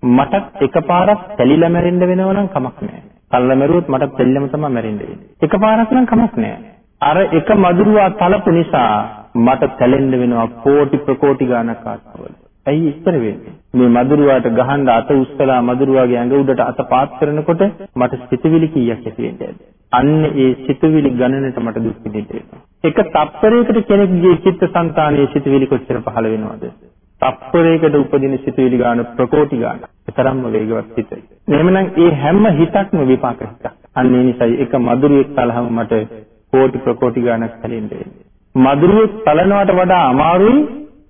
මටත් එකපාරක් තැලිලා මැරෙන්න වෙනව නම් කමක් නැහැ. කල්ලා මැරුවොත් මටත් තැලිලම තමයි මැරෙන්න වෙන්නේ. එකපාරක් නම් කමක් නැහැ. අර එක මදුරුවා තලපු නිසා මට තැලෙන්න වෙනවා කෝටි ප්‍රකෝටි ගණක් ආත්මවල. ඇයි ඉස්තර වෙන්නේ? මේ මදුරුවාට ගහන්න අත උස්සලා මදුරුවාගේ ඇඟ උඩට අත පාත් කරනකොට මට සිතුවිලි කීයක් ඇති වෙන්නේ? අන්න ඒ සිතුවිලි ගණනට මට දුක් විඳින්න වෙනවා. එක තප්පරයකට කෙනෙක්ගේ චිත්තසංතානයේ සිතුවිලි කොච්චර පහළ වෙනවද? තප්පරයකට උපදින සිතුවිලි ගන්න ප්‍රකෝටි ගන්න. තරම්ම වේගවත් හිත. එහෙමනම් ඒ හැම හිතක්ම විපාක හිතක්. අන්න ඒ නිසායි එක මధుරියෙක් තලහම මට කෝටි ප්‍රකෝටි ගණක් හැලෙන්නේ. මధుරියෙක් තලනවට වඩා අමාරුයි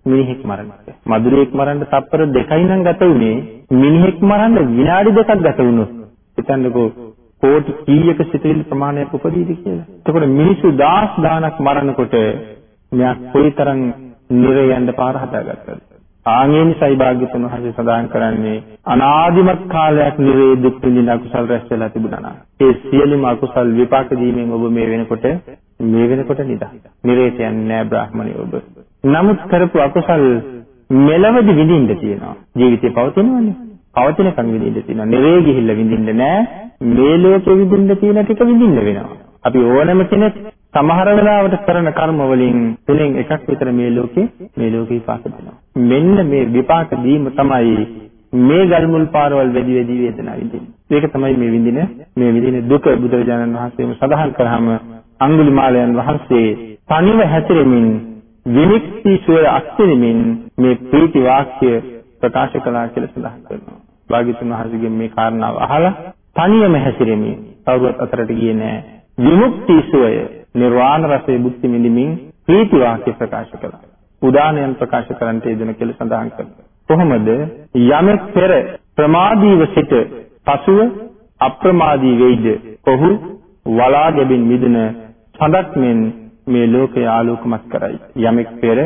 මිනිහෙක් මරන්න. මధుරියෙක් මරන්න තප්පර දෙකයි නම් ගත උනේ මිනිහෙක් මරන්න විනාඩි දෙකක් ගත වුණොත් හිතන්නකෝ කෝටි කීයක සිතිවිලි ප්‍රමාණයක් උපදීද කියලා. එතකොට මිනිස්සු දහස් ගාණක් මරනකොට මෙයා කොයිතරම් නිරයන්ද පාර හදාගත්තද? ආන්ගෙන් සයිභාග්‍යතුන් වහන්සේ සඳහන් කරන්නේ අනාදිමත් කාලයක් නිරේ දුක් විඳින අකුසල් රැස් වෙලා තිබුණා නම් ඒ සියලුම අකුසල් විපාක දීමෙන් ඔබ මේ වෙනකොට මේ වෙනකොට නිදා. නිරේට යන්නේ නැහැ බ්‍රාහ්මණය ඔබ. නමුත් කරපු අකුසල් මෙලවදි විඳින්න තියෙනවා. ජීවිතේ පවතිනවනේ. පවතිනකන් විඳින්න තියෙනවා. නිරේ ගිහිල්ලා විඳින්න නැහැ. මේ ලෝකෙ විඳින්න තියෙන ටික විඳින්න වෙනවා. අපි ඕනම කෙනෙක් සමහර වෙලාවට කරන කර්ම වලින් තුනෙන් එකක් විතර මේ ලෝකේ මේ ලෝකේ විපාක දෙනවා. මෙන්න මේ විපාක දීම තමයි මේ ගල්මුල් පාරවල් වැඩි වැඩි වේදනාව විඳින්නේ. ඒක තමයි මේ විඳින මේ විඳින දුක බුදුරජාණන් වහන්සේම සඳහන් කරාම අඟුලිමාලයන් වහන්සේ තනිව හැසිරෙමින් විනික්ති සුවය අත්විඳිමින් මේ ප්‍රීති වාක්‍ය ප්‍රකාශ කළා කියලා සඳහන් කරනවා. භාග්‍යතුන් වහන්සේගෙන් මේ කාරණාව අහලා තනියම හැසිරෙමින් කවුරුත් අතරට ගියේ නෑ. විමුක්ති සුවය නිර්වාණ රසයේ බුද්ධි විඳින්මින් ප්‍රීති වාක්‍ය ප්‍රකාශ කළා. උදානයන් ප්‍රකාශ කරන්නට යෙදෙන කියලා සඳහන් කරනවා. කොහොමද යමෙක් පෙර ප්‍රමාදීව සිට පසුව අප්‍රමාදී වෙයිද? ඔහු වලා ගැබින් මිදෙන සඳක් මෙන් මේ ලෝකය ආලෝකමත් කරයි. යමෙක් පෙර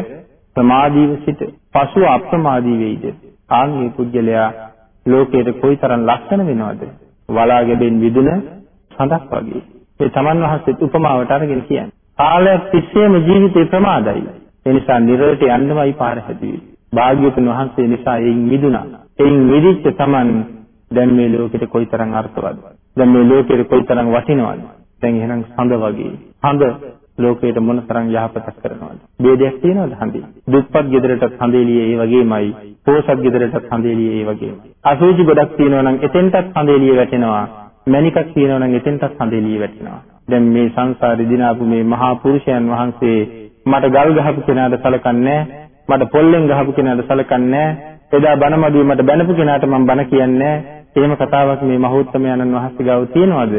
ප්‍රමාදීව සිට පසුව අප්‍රමාදී වෙයිද? ආන්ගේ පුජ්‍යලයා ලෝකයට කොයිතරම් ලක්ෂණ වෙනවද? වලා ගැබෙන් මිදුන සඳක් වගේ. ඒ තමන් වහන්සේත් උපමාවට අරගෙන කියන්නේ. කාලයක් තිස්සේම ජීවිතේ ප්‍රමාදයි. ඒ නිසා නිරයට යන්නමයි පාර හැදුවේ. භාග්‍යවතුන් වහන්සේ නිසා එයින් මිදුණා. එයින් මිදිච්ච තමන් දැන් මේ ලෝකෙට කොයිතරම් අර්ථවත්ද? දැන් මේ ලෝකෙට කොයිතරම් වටිනවද? දැන් එහෙනම් හඳ වගේ. හඳ ලෝකයට මොනතරම් යහපතක් කරනවද? ભેදයක් තියෙනවද හඳේ? දුප්පත් ගෙදරටත් හඳේලියේ ඒ වගේමයි. පෝසත් ගෙදරටත් හඳේලියේ ඒ වගේමයි. අසුචි ගොඩක් තියෙනවා නම් එතෙන්ටත් හඳේලිය වැටෙනවා. මණිකක් තියෙනවා නම් එතෙන්ටත් හඳේලිය වැටෙනවා. දැන් මේ සංසාරේ දිනාපු මේ මහා පුරුෂයන් වහන්සේ මට ගල් ගහපු කෙනාට සලකන්නේ මට පොල්ලෙන් ගහපු කෙනාට සලකන්නේ එදා බණමදුවේ මට බැනපු කෙනාට මම බණ කියන්නේ එහෙම කතාවක් මේ මහෞත්තමයන්න් වහන්සේ ගාව තියනවද?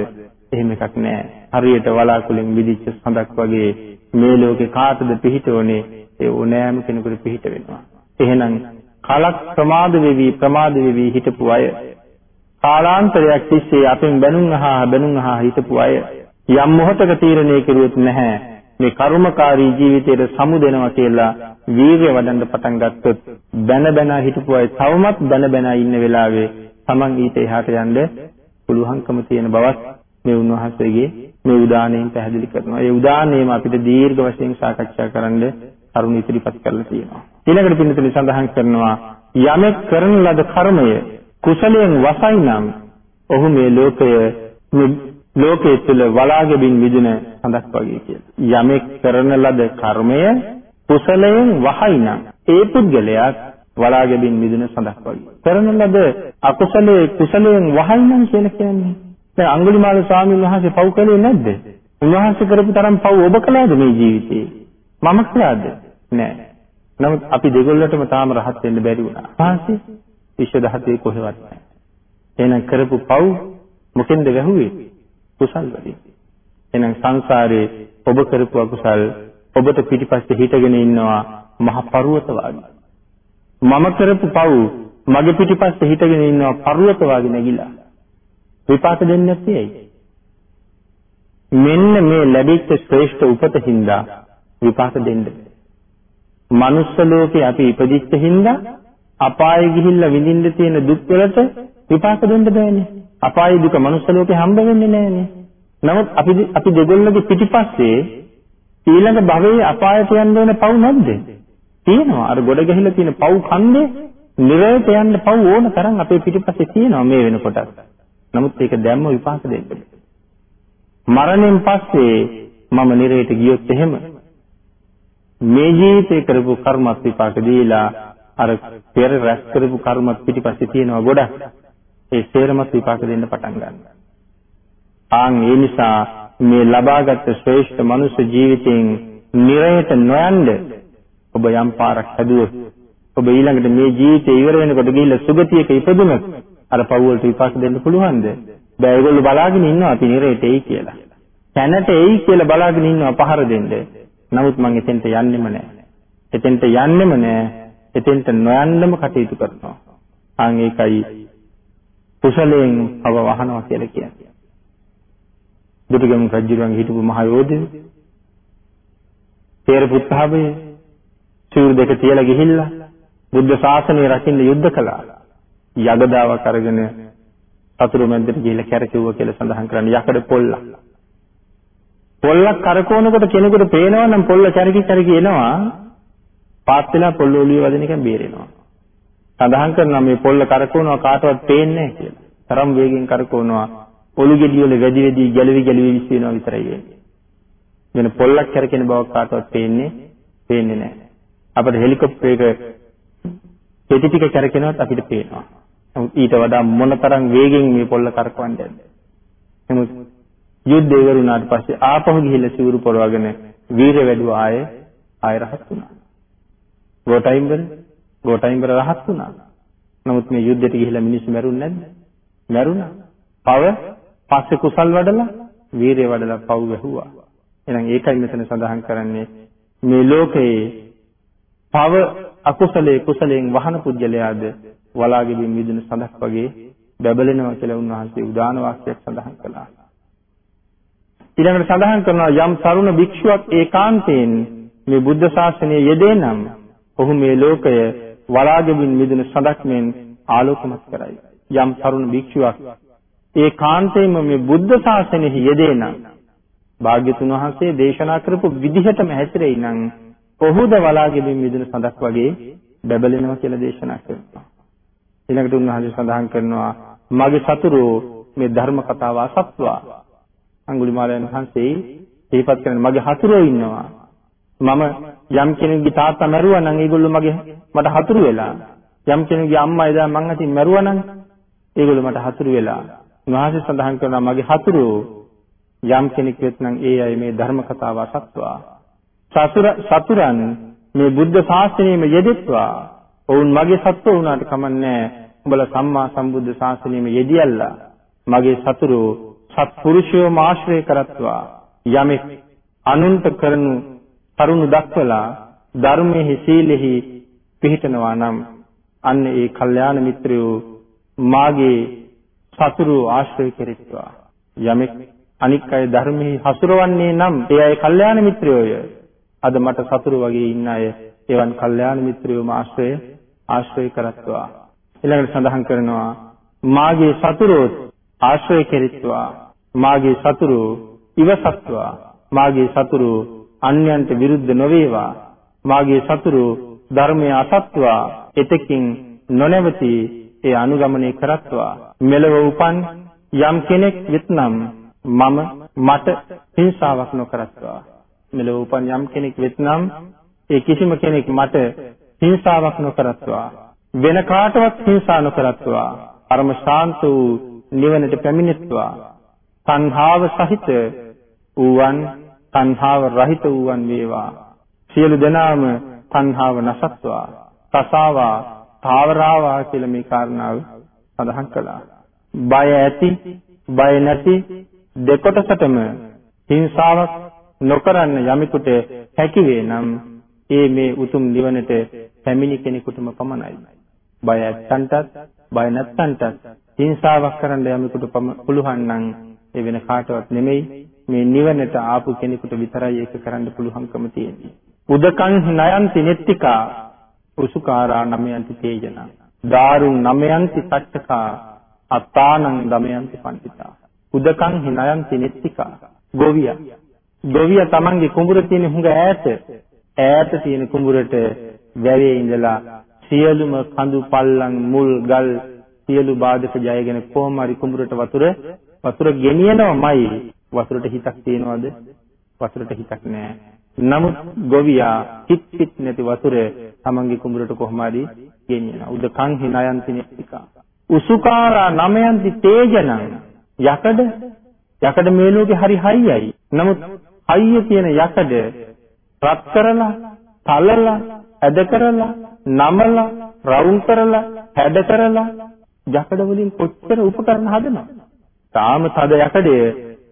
එහෙම එකක් නැහැ. හරියට වලාකුලෙන් විදිච්ච සඳක් වගේ මේ ලෝකේ කාටද පිහිටෝනේ ඒ ඕනෑම කෙනෙකුට පිහිට වෙනවා. එහෙනම් කලක් ප්‍රමාද වෙවි ප්‍රමාද වෙවි හිටපු අය. කාලාන්තරයක් තිස්සේ අපෙන් බැනුම් අහා බැනුම් අහා හිටපු අය යම් මොහතක තීරණය කෙරුවොත් නැහැ. මේ කර්මකාරී ජීවිතයට සමු දෙනවා කියලා වීර්ය වඩන්න පටන් ගත්තොත් බැන බැන හිටපු අය තවමත් බැන බැන ඉන්න වෙලාවේ Taman ඊට එහාට යන්න පුළුවන්කම තියෙන බවත් මේ උන්වහන්සේගේ මේ උදානයෙන් පැහැදිලි කරනවා. ඒ උදානයම අපිට දීර්ඝ වශයෙන් සාකච්ඡා කරන්න කරුණු ඉදිරිපත් කරලා තියෙනවා. ඊළඟට පින්නතුනි සඳහන් කරනවා යමෙක් කරන ලද කර්මය කුසලයෙන් වසයි නම් ඔහු මේ ලෝකය ලෝකයේ තුල වලාගෙමින් විදින හඳක් වගේ කියලා. යමෙක් කරන ලද කර්මය කුසලයෙන් වහයි නම් ඒ පුද්ගලයා වලාගෙමින් විදින සඳක් වගේ. කරන ලද අකුසලයේ කුසලයෙන් වහයි නම් කියලා කියන්නේ. දැන් අඟුලිමාල ස්වාමීන් වහන්සේ පව් කළේ නැද්ද? උන්වහන්සේ කරපු තරම් පව් ඔබ කළාද මේ ජීවිතේ? මම කළාද? නෑ. නමුත් අපි දෙගොල්ලටම තාම රහත් වෙන්න බැරි වුණා. වහන්සේ විශ්ව ධාතුවේ කොහෙවත් නැහැ. එහෙනම් කරපු පව් මොකෙන්ද ගැහුවේ? කුසල් වලින්. එහෙනම් සංසාරේ ඔබ කරපු අකුසල් ඔබට පිටිපස්සේ හිටගෙන ඉන්නවා මහ පර්වත වාගේ. මම කරපු පව් මගේ පිටිපස්සේ හිටගෙන ඉන්නවා පර්වත වාගේ නැගිලා. විපාක දෙන්නේ නැත්තේ ඇයි? මෙන්න මේ ලැබිච්ච ශ්‍රේෂ්ඨ උපත හින්දා විපාක දෙන්න. මනුස්ස ලෝකේ අපි ඉපදිච්ච හින්දා අපායෙ ගිහිල්ලා විඳින්න තියෙන දුක් වලට විපාක දෙන්න බෑනේ. අපායේ දුක මනුස්ස ලෝකේ හම්බ වෙන්නේ නෑනේ. නමුත් අපි අපි දෙගොල්ලගේ පිටිපස්සේ ඊළඟ භවයේ අපායට යන්න ඕන පව් නැද්ද? තියෙනවා. අර ගොඩ ගහිලා තියෙන පව් කන්දේ නිරයට යන්න පව් ඕන තරම් අපේ පිටිපස්සේ තියෙනවා මේ වෙනකොට. නමුත් ඒක දැම්ම විපාක දෙන්න. මරණයෙන් පස්සේ මම නිරයට ගියොත් එහෙම මේ ජීවිතේ කරපු කර්මත් විපාක දීලා අර පෙර රැස් කරපු කර්මත් පිටිපස්සේ තියෙනවා ගොඩක්. ඒ සේරමත් විපාක දෙන්න පටන් ගන්නවා. ආන් ඒ නිසා මේ ලබාගත් ශ්‍රේෂ්ඨ මනුෂ්‍ය ජීවිතයෙන් නිරයට නොයන්ද ඔබ යම් පාරක් හැදුවොත් ඔබ ඊළඟට මේ ජීවිතේ ඉවර වෙනකොට ගිහිල්ලා සුගතියක ඉපදුනොත් අර පව් වලට විපාක දෙන්න පුළුවන්ද? බෑ ඒගොල්ලෝ බලාගෙන ඉන්නවා අපි නිරේට එයි කියලා. තැනට එයි කියලා බලාගෙන ඉන්නවා පහර දෙන්න. නමුත් මං එතෙන්ට යන්නෙම නෑ. එතෙන්ට යන්නෙම නෑ. එතෙන්ට නොයන්නම කටයුතු කරනවා. ආන් ඒකයි කුසලයෙන් පව වහනවා කියලා කියන්නේ. දුටුගැමුණු රජුගෙන් හිටපු මහ යෝධයෝ තේර පුත්තාවේ සිවුරු දෙක තියලා ගිහිල්ලා බුද්ධ ශාසනය රකින්න යුද්ධ කළා. යගදාවක් අරගෙන සතුරු මැද්දට ගිහිල්ලා කැරකෙව්වා කියලා සඳහන් කරන්නේ යකඩ පොල්ලක්. පොල්ලක් කරකවනකොට කෙනෙකුට පේනවා නම් පොල්ල කැරකි කැරකි එනවා පාත් වෙලා පොල්ල ඔලිය වදින එකෙන් බේරෙනවා. සඳහන් කරනවා මේ පොල්ල කරකවනවා කාටවත් පේන්නේ නැහැ කියලා. තරම් වේගෙන් කරකවනවා ඔලු ගෙඩි වල වැඩි වැඩි ගැලවි ගැලවි විශ්ව වෙනවා විතරයි වෙන්නේ. වෙන පොල්ලක් කරකින බවක් කාටවත් පේන්නේ පේන්නේ නැහැ. අපිට හෙලිකොප්ටරයක පෙති ටික කරකිනවත් අපිට පේනවා. නමුත් ඊට වඩා මොනතරම් වේගෙන් මේ පොල්ල කරකවන්නේ නමුත් යුද්ධය ඉවරුණාට පස්සේ ආපහු ගිහිල්ලා සිවුරු පොරවගෙන වීර වැඩුව ආයේ ආය රහත් වුණා. ගෝඨයිම්බර ගෝඨයිම්බර රහත් වුණා. නමුත් මේ යුද්ධයට ගිහිල්ලා මිනිස්සු මැරුන්නේ නැද්ද? මැරුණා. පව පස්සේ කුසල් වඩලා වීරය වඩලා පව් වැහුවා. එහෙනම් ඒකයි මෙතන සඳහන් කරන්නේ මේ ලෝකයේ පව අකුසලයේ කුසලයෙන් වහන පුජ්‍යලයාද වලාගෙමින් විදින සඳක් වගේ බබලෙනවා කියලා උන්වහන්සේ උදාන වාක්‍යයක් සඳහන් කළා. ඊළඟට සඳහන් කරනවා යම් තරුණ භික්ෂුවක් ඒකාන්තයෙන් මේ බුද්ධ ශාසනයේ යෙදෙනම් ඔහු මේ ලෝකය වලාගෙමින් මිදුණු සඳක් මෙන් ආලෝකමත් කරයි. යම් තරුණ භික්ෂුවක් ඒකාන්තයෙන්ම මේ බුද්ධ ශාසනයෙහි යෙදෙනම් භාග්‍යතුන් වහන්සේ දේශනා කරපු විදිහටම හැසිරෙයි නම් ඔහුද වලාගෙමින් මිදුණු සඳක් වගේ බබලෙනවා කියලා දේශනා කරනවා. ඊළඟට උන්වහන්සේ සඳහන් කරනවා මගේ සතුරු මේ ධර්ම කතාව අසත්වා අඟුලිමාලයන් වහන්සේ ඒපත් කරන මගේ හතුරෝ ඉන්නවා. මම යම් කෙනෙකුගේ තාත්තා මැරුවා නම් ඒගොල්ලෝ මගේ මට හතුරු වෙලා. යම් කෙනෙකුගේ අම්මා එදා මං අතින් මැරුවා නම් ඒගොල්ලෝ මට හතුරු වෙලා. උන්වහන්සේ සඳහන් කරනවා මගේ හතුරු යම් කෙනෙක් වෙත්නම් ඒ අය මේ ධර්ම කතාව අසත්වා. සතුර සතුරන් මේ බුද්ධ ශාසනයෙම යෙදෙත්වා. ඔවුන් මගේ සත්ව වුණාට කමන්නේ උඹලා සම්මා සම්බුද්ධ ශාසනයෙම යෙදියල්ලා. මගේ සතුරු සත්පුරුෂයෝම ආශ්‍රය කරත්වා. යමෙක් අනුන්ට කරනු කරුණු දක්වලා ධර්මයේ සීලෙහි පිහිටනවා නම් අන්න ඒ කල්යාණ මිත්‍රයෝ මාගේ සතුරු ආශ්‍රය කෙරෙත්වා යමෙක් අනික් අය ධර්මයේ හසුරවන්නේ නම් ඒ අය කල්යාණ මිත්‍රයෝය අද මට සතුරු වගේ ඉන්න අය එවන් කල්යාණ මිත්‍රයෝම ආශ්‍රය ආශ්‍රය කරත්වා ඊළඟට සඳහන් කරනවා මාගේ සතුරෝත් ආශ්‍රය කෙරෙත්වා. මාගේ සතුරු ඉවසත්වා. මාගේ සතුරු අන්‍යයන්ට විරුද්ධ නොවේවා. මාගේ සතුරු ධර්මය අසත්වා. එතකින් නොනැවති ඒ අනුගමනය කරත්වා. මෙලව උපන් යම් කෙනෙක් වෙත්නම් මම මට හිංසාවක් නොකරත්වා. මෙලව උපන් යම් කෙනෙක් වෙත්නම් ඒ කිසිම කෙනෙක් මට හිංසාවක් නොකරත්වා. වෙන කාටවත් හිංසා නොකරත්වා පරම ශාන්ත වූ නිවනට පැමිණෙත්වා තණ්හාව සහිත ඌවන් තණ්හාව රහිත වූවන් වේවා සියලු දෙනාම තණ්හාව නසත්වා තසාවා තාවරාවා කියලා මේ කාරණාව සඳහන් කළා. බය ඇති, බය නැති දෙකොටසටම හිංසාවක් නොකරන්න යමෙකුට හැකි නම් ඒ මේ උතුම් නිවනට පැමිණි කෙනෙකුටම පමණයි. බය ඇත්තන්ටත්, බය නැත්තන්ටත් හිංසාවක් කරන්න යමෙකුට පුළුවන් නම් ඒ වෙන කාටවත් නෙමෙයි මේ නිවනට ආපු කෙනෙකුට විතරයි ඒක කරන්න පුළුවන්කම තියෙන්නේ. උදකං නයන්ති නෙත්තිකා උසුකාරා නමයන්ති තේජන. දාරුං නමයන්ති සච්චකා අත්තානං දමයන්ති පණ්ඩිතා. උදකං හිනයන්ති නෙත්තිකා. ගෝවියා. ගෝවියා තමන්ගේ කුඹුර තියෙන හුඟ ඈත ඈත තියෙන කුඹුරට වැවේ ඉඳලා සියලුම කඳු පල්ලම් මුල් ගල් සියලු බාධක ජයගෙන කොහොම හරි කුඹුරට වතුර වතුර ගෙනියනවමයි වතුරට හිතක් තියනවද? වතුරට හිතක් නැහැ. නමුත් ගොවියා හිත් පිට නැති වතුර තමන්ගේ කුඹුරට කොහොම හරි ගෙනියනවා. උදකං හිනයන්ති නිස්තිකා උසුකාරා නමයන්ති තේජනං. යකඩ යකඩ මේ ලෝකේ හරි හයියයි. නමුත් හයිය තියෙන යකඩ රත් කරලා තලලා ඇද කරලා, නමලා, රවුම් කරලා, හැඩ කරලා යකඩ වලින් කොච්චර උපකරණ හදනවද? තාම තද යකඩය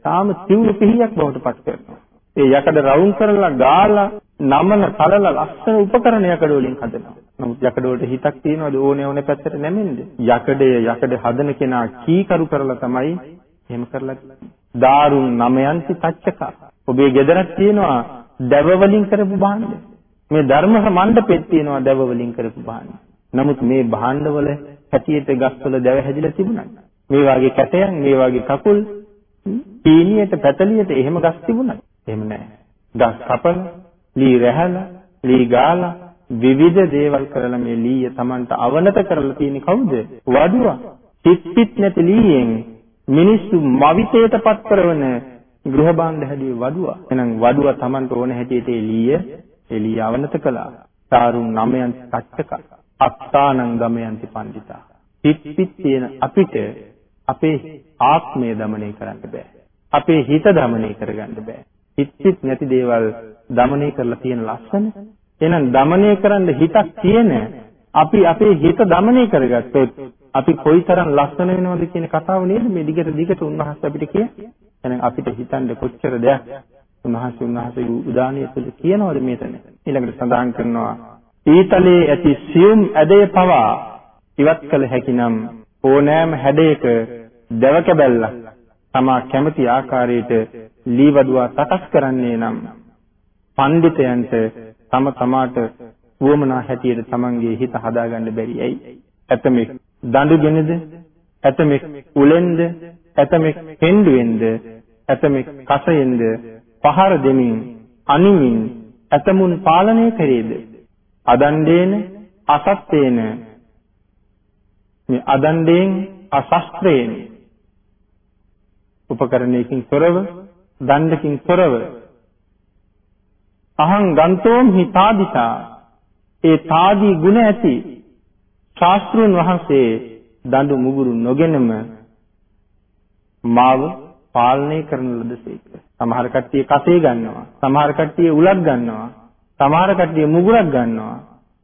තාම තිවුණු පිහියක් බවට පත් කරනවා. ඒ යකඩ රවුම් කරලා ගාලා නමන කලලා ලස්සන උපකරණ යකඩ වලින් හදනවා. නමුත් යකඩ වලට හිතක් තියනවාද ඕනේ ඕනේ පැත්තට නැමෙන්නේ? යකඩය යකඩ හදන කෙනා කීකරු කරලා තමයි එහෙම කරලා දාරුන් නමයන්ති තච්චක. ඔබේ ගෙදරක් තියෙනවා දැව වලින් කරපු භාණ්ඩ. මේ ධර්ම මණ්ඩපෙත් තියෙනවා දැව වලින් කරපු භාණ්ඩ. නමුත් මේ භාණ්ඩවල හැටියට ගස්වල දැව හැදිලා තිබුණා. මේ වාගේ කැටයන්, මේ වාගේ කකුල්, පීනියට, පැතලියට එහෙම ගස් තිබුණා. එහෙම නැහැ. ගස් කපන, ලී රැහැලා, ලී ගාලා විවිධ දේවල් කරලා මේ ලීය Tamanට අවනත කරලා තියෙන්නේ කවුද? වඩුවා. පිට පිට නැති ලීයෙන් මිනිස්සු මවිතයටපත් කරන ගෘහ භාණ්ඩ හැදුවේ වඩුවා. එහෙනම් වඩුවා Tamanට ඕන හැටියට එළිය එළිය අවනත කළා. සාරුන් නමයන් කච්චක අත්තානං ගමයන්ති පණ්ඩිතා. පිට පිට තියෙන අපිට අපේ ආත්මය দমনය කරන්න බෑ. අපේ හිත দমনය කරගන්න බෑ. පිට පිට නැති දේවල් দমনය කරලා තියෙන ලස්සන. එහෙනම් দমনය කරන්න හිතක් තියෙන අපි අපේ හිත দমনය කරගත්තොත් අපි කොයිතරම් ලස්සන වෙනවද කියන කතාව නේද මේ දිගට දිගට උන්වහන්සේ අපිට කියන්නේ. එහෙනම් අපිට හිතන්න කොච්චර දෙයක් උන්වහන්සේ උන්වහන්සේ උදානිය තුළ කියනවද මේතන. ඊළඟට සඳහන් කරනවා ඊතලයේ ඇති සියුම් ඇදය පවා ඉවත් කළ හැකිනම් ඕනෑම හැඩයක දැව කැබැල්ලක් තමා කැමති ආකාරයට ලී වඩුවා සකස් කරන්නේ නම් පඬිතයන්ට තම තමාට වුවමනා හැටියට තමන්ගේ හිත හදාගන්න බැරි ඇයි? ඇතමෙක් දඬුගෙනද, ඇතමෙක් උලෙන්ද, ඇතමෙක් හෙන්ඩුවෙන්ද, ඇතමෙක් කසයෙන්ද පහර දෙමින් අනිමින් ඇතමුන් පාලනය කරේද? අදණ්ඩේන අසත්තේන මේ අදණ්ඩයෙන් අශස්ත්‍රයෙන් උපකරණයකින් තොරව දණ්ඩකින් තොරව අහං ගන්තෝම් හි තාදිසා ඒ තාදී ගුණ ඇති ශාස්ත්‍රුන් වහන්සේ දඬු මුගුරු නොගෙනම මාව පාලනය කරන ලදසේක. සමහර කට්ටිය කසේ ගන්නවා. සමහර කට්ටිය උලක් ගන්නවා. සමහර කට්ටිය මුගුරක් ගන්නවා.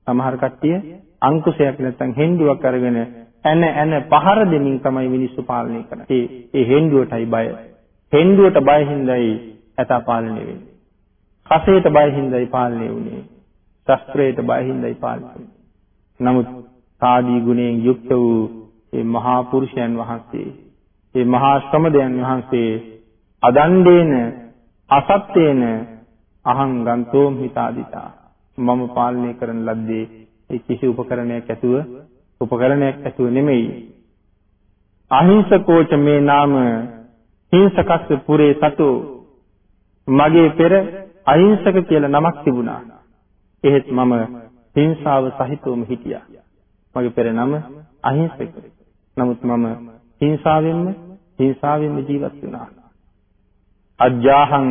සමහර කට්ටිය අංකුශයක් නැත්නම් හෙන්ඩුවක් අරගෙන ඇන ඇන පහර දෙමින් තමයි මිනිස්සු පාලනය කරන්නේ. ඒ ඒ හෙන්ඩුවටයි බය. හෙන්ඩුවට බය හින්දායි ඇතා පාලනය වෙන්නේ. කසේට බය හින්දායි පාලනය වුනේ. ශස්ත්‍රයට බය හින්දායි පාලනය වුනේ. නමුත් සාදී ගුණයෙන් යුක්ත වූ මේ මහා පුරුෂයන් වහන්සේ, මේ මහා ශ්‍රමදයන් වහන්සේ අදණ්ඩේන අසත්තේන අහං ගන්තෝම් හිතාදිතා. මම පාලනය කරන ලද්දේ ඒ කිසි උපකරණයක් ඇතුව උපකරණයක් ඇතුව නෙමෙයි. අහිංසකෝච මේ නාම හිංසකස්ස පුරේ සතු. මගේ පෙර අහිංසක කියලා නමක් තිබුණා. එහෙත් මම හිංසාව සහිතවම හිටියා. මගේ පෙර නම අහිංසක නමුත් මම හිංසාවෙන්ම හිංසාවෙන්ම ජීවත් වුණා. අජ්ජාහං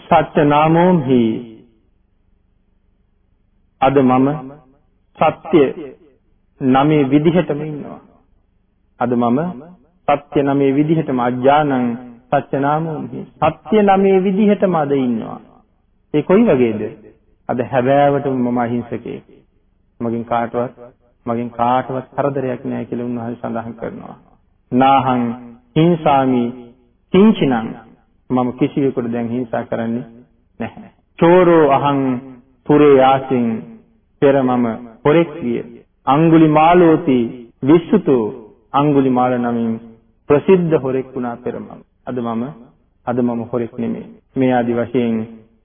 සත්‍ය නාමෝහි අද මම සත්‍ය නමේ විදිහටම ඉන්නවා. අද මම සත්‍ය නමේ විදිහටම අඥානං සත්‍ය නාමෝහි සත්‍ය නමේ විදිහටම අද ඉන්නවා. ඒ කොයි වගේද? අද හැබෑවටම මම අහිංසකයෙක්. මගෙන් කාටවත් මගෙන් කාටවත් කරදරයක් නැහැ කියලා උන්වහන්සේ සඳහන් කරනවා. නාහං හිංසාමි කිංචිනං මම කිසිවෙකුට දැන් හිංසා කරන්නේ නැහැ. චෝරෝ අහං පුරේ ආසින් පෙර මම හොරෙක් විය. අඟුලිමාලෝති විසුතෝ අඟුලිමාල නමින් ප්‍රසිද්ධ හොරෙක් වුණා පෙර මම. අද මම අද මම හොරෙක් නෙමෙයි. මේ ආදි වශයෙන්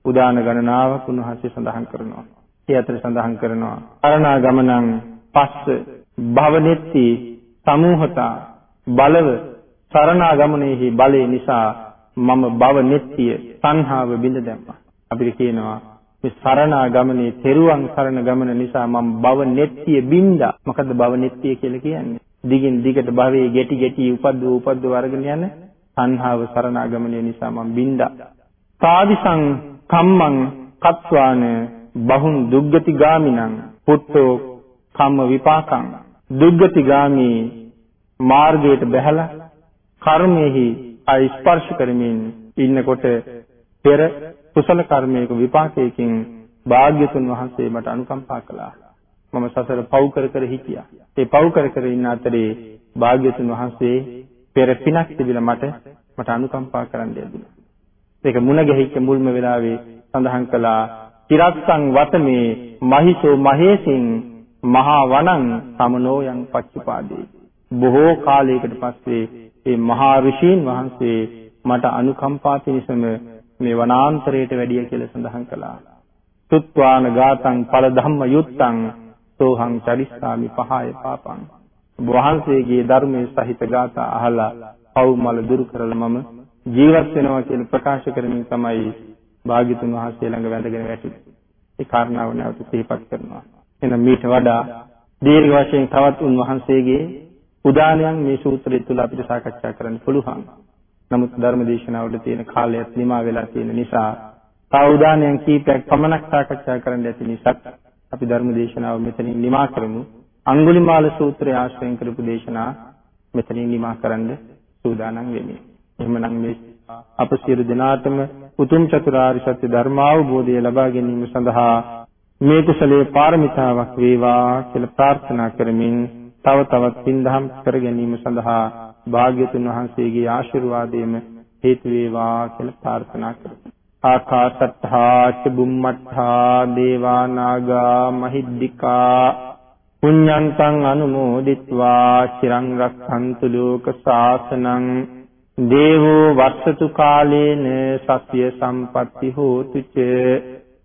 උදාන ගණනාවක් උන්වහන්සේ සඳහන් කරනවා. ඒ අතර සඳහන් කරනවා අරණා ගමනං පස්ස භවනෙත්ති සමූහතා බලව සරණාගමනේහි බලේ නිසා මම භව නෙත්තිය සංහාව බිඳ දැම්මා. අපිට කියනවා මේ සරණාගමනේ තෙරුවන් සරණ ගමන නිසා මම භව නෙත්තිය බින්දා. මොකද භව නෙත්තිය කියලා කියන්නේ? දිගින් දිගට භවයේ ගැටි ගැටි උපද්දව උපද්දව අරගෙන යන සංහාව සරණාගමනේ නිසා මම බින්දා. සාදිසං කම්මං කත්වාන බහුන් දුග්ගති ගාමිනං පුත්තෝ කම්ම විපාකං දුග්ගති ගාමී මාර්ගයට බැහැලා කර්මෙහි ආයි ස්පර්ශ කරමින් ඉන්නකොට පෙර කුසල කර්මයක විපාකයකින් භාග්‍යතුන් වහන්සේ මට අනුකම්පා කළා. මම සසර පව් කර කර හිටියා. ඒ පව් කර කර ඉන්න අතරේ භාග්‍යතුන් වහන්සේ පෙර පිනක් තිබිලා මට මට අනුකම්පා කරන්න යෙදුණා. ඒක මුණ ගැහිච්ච මුල්ම වෙලාවේ සඳහන් කළා තිරස්සං වතමේ මහිෂෝ මහේසින් මහා වනං සමනෝයන් පච්චපාදී. බොහෝ කාලයකට පස්සේ මේ මහා ඍෂීන් වහන්සේ මට අනුකම්පා පිණිසම මේ වනාන්තරයට වැඩිය කියලා සඳහන් කළා. සුත්වාන ගාතං ඵල ධම්ම යුත්තං සෝහං චරිස්සාමි පහය පාපං. වහන්සේගේ ධර්මයේ සහිත ගාථා අහලා පව් මල දුරු කරලා මම ජීවත් වෙනවා කියන ප්‍රකාශ කරමින් තමයි භාග්‍යතුන් වහන්සේ ළඟ වැඳගෙන වැටුනේ. ඒ කාරණාව නැවත සිහිපත් කරනවා. එහෙනම් මීට වඩා දීර්ඝ වශයෙන් තවත් උන්වහන්සේගේ උදානයන් මේ සූත්‍රය තුල අපිට සාකච්ඡා කරන්න පුළුවන්. නමුත් ධර්ම දේශනාවල තියෙන කාලයත් නිමා වෙලා තියෙන නිසා තව උදානයන් කීපයක් පමණක් සාකච්ඡා කරන්න ඇති නිසා අපි ධර්ම දේශනාව මෙතනින් නිමා කරමු. අඟුලිමාල සූත්‍රය ආශ්‍රයෙන් කරපු දේශනා මෙතනින් නිමා කරන්න සූදානම් වෙමි. එහෙමනම් මේ අප සියලු දෙනාටම උතුම් චතුරාර්ය සත්‍ය ධර්මාවබෝධය ලබා ගැනීම සඳහා මේ කුසලයේ පාරමිතාවක් වේවා කියලා ප්‍රාර්ථනා කරමින් තව තවත් පින්දහම් කර ගැනීම සඳහා භාග්‍යතුන් වහන්සේගේ ආශිර්වාදයෙන් හේතු වේවා කියලා ප්‍රාර්ථනා කරමු. ආකාසට්ඨා ච බුම්මට්ඨා දේවා නාග මහිද්దికා පුඤ්ඤන්තං අනුමෝදිත්වා චිරං රක්ඛන්තු ලෝක සාසනං දේවෝ වස්සතු කාලේන සත්‍ය සම්පatti හෝතු ච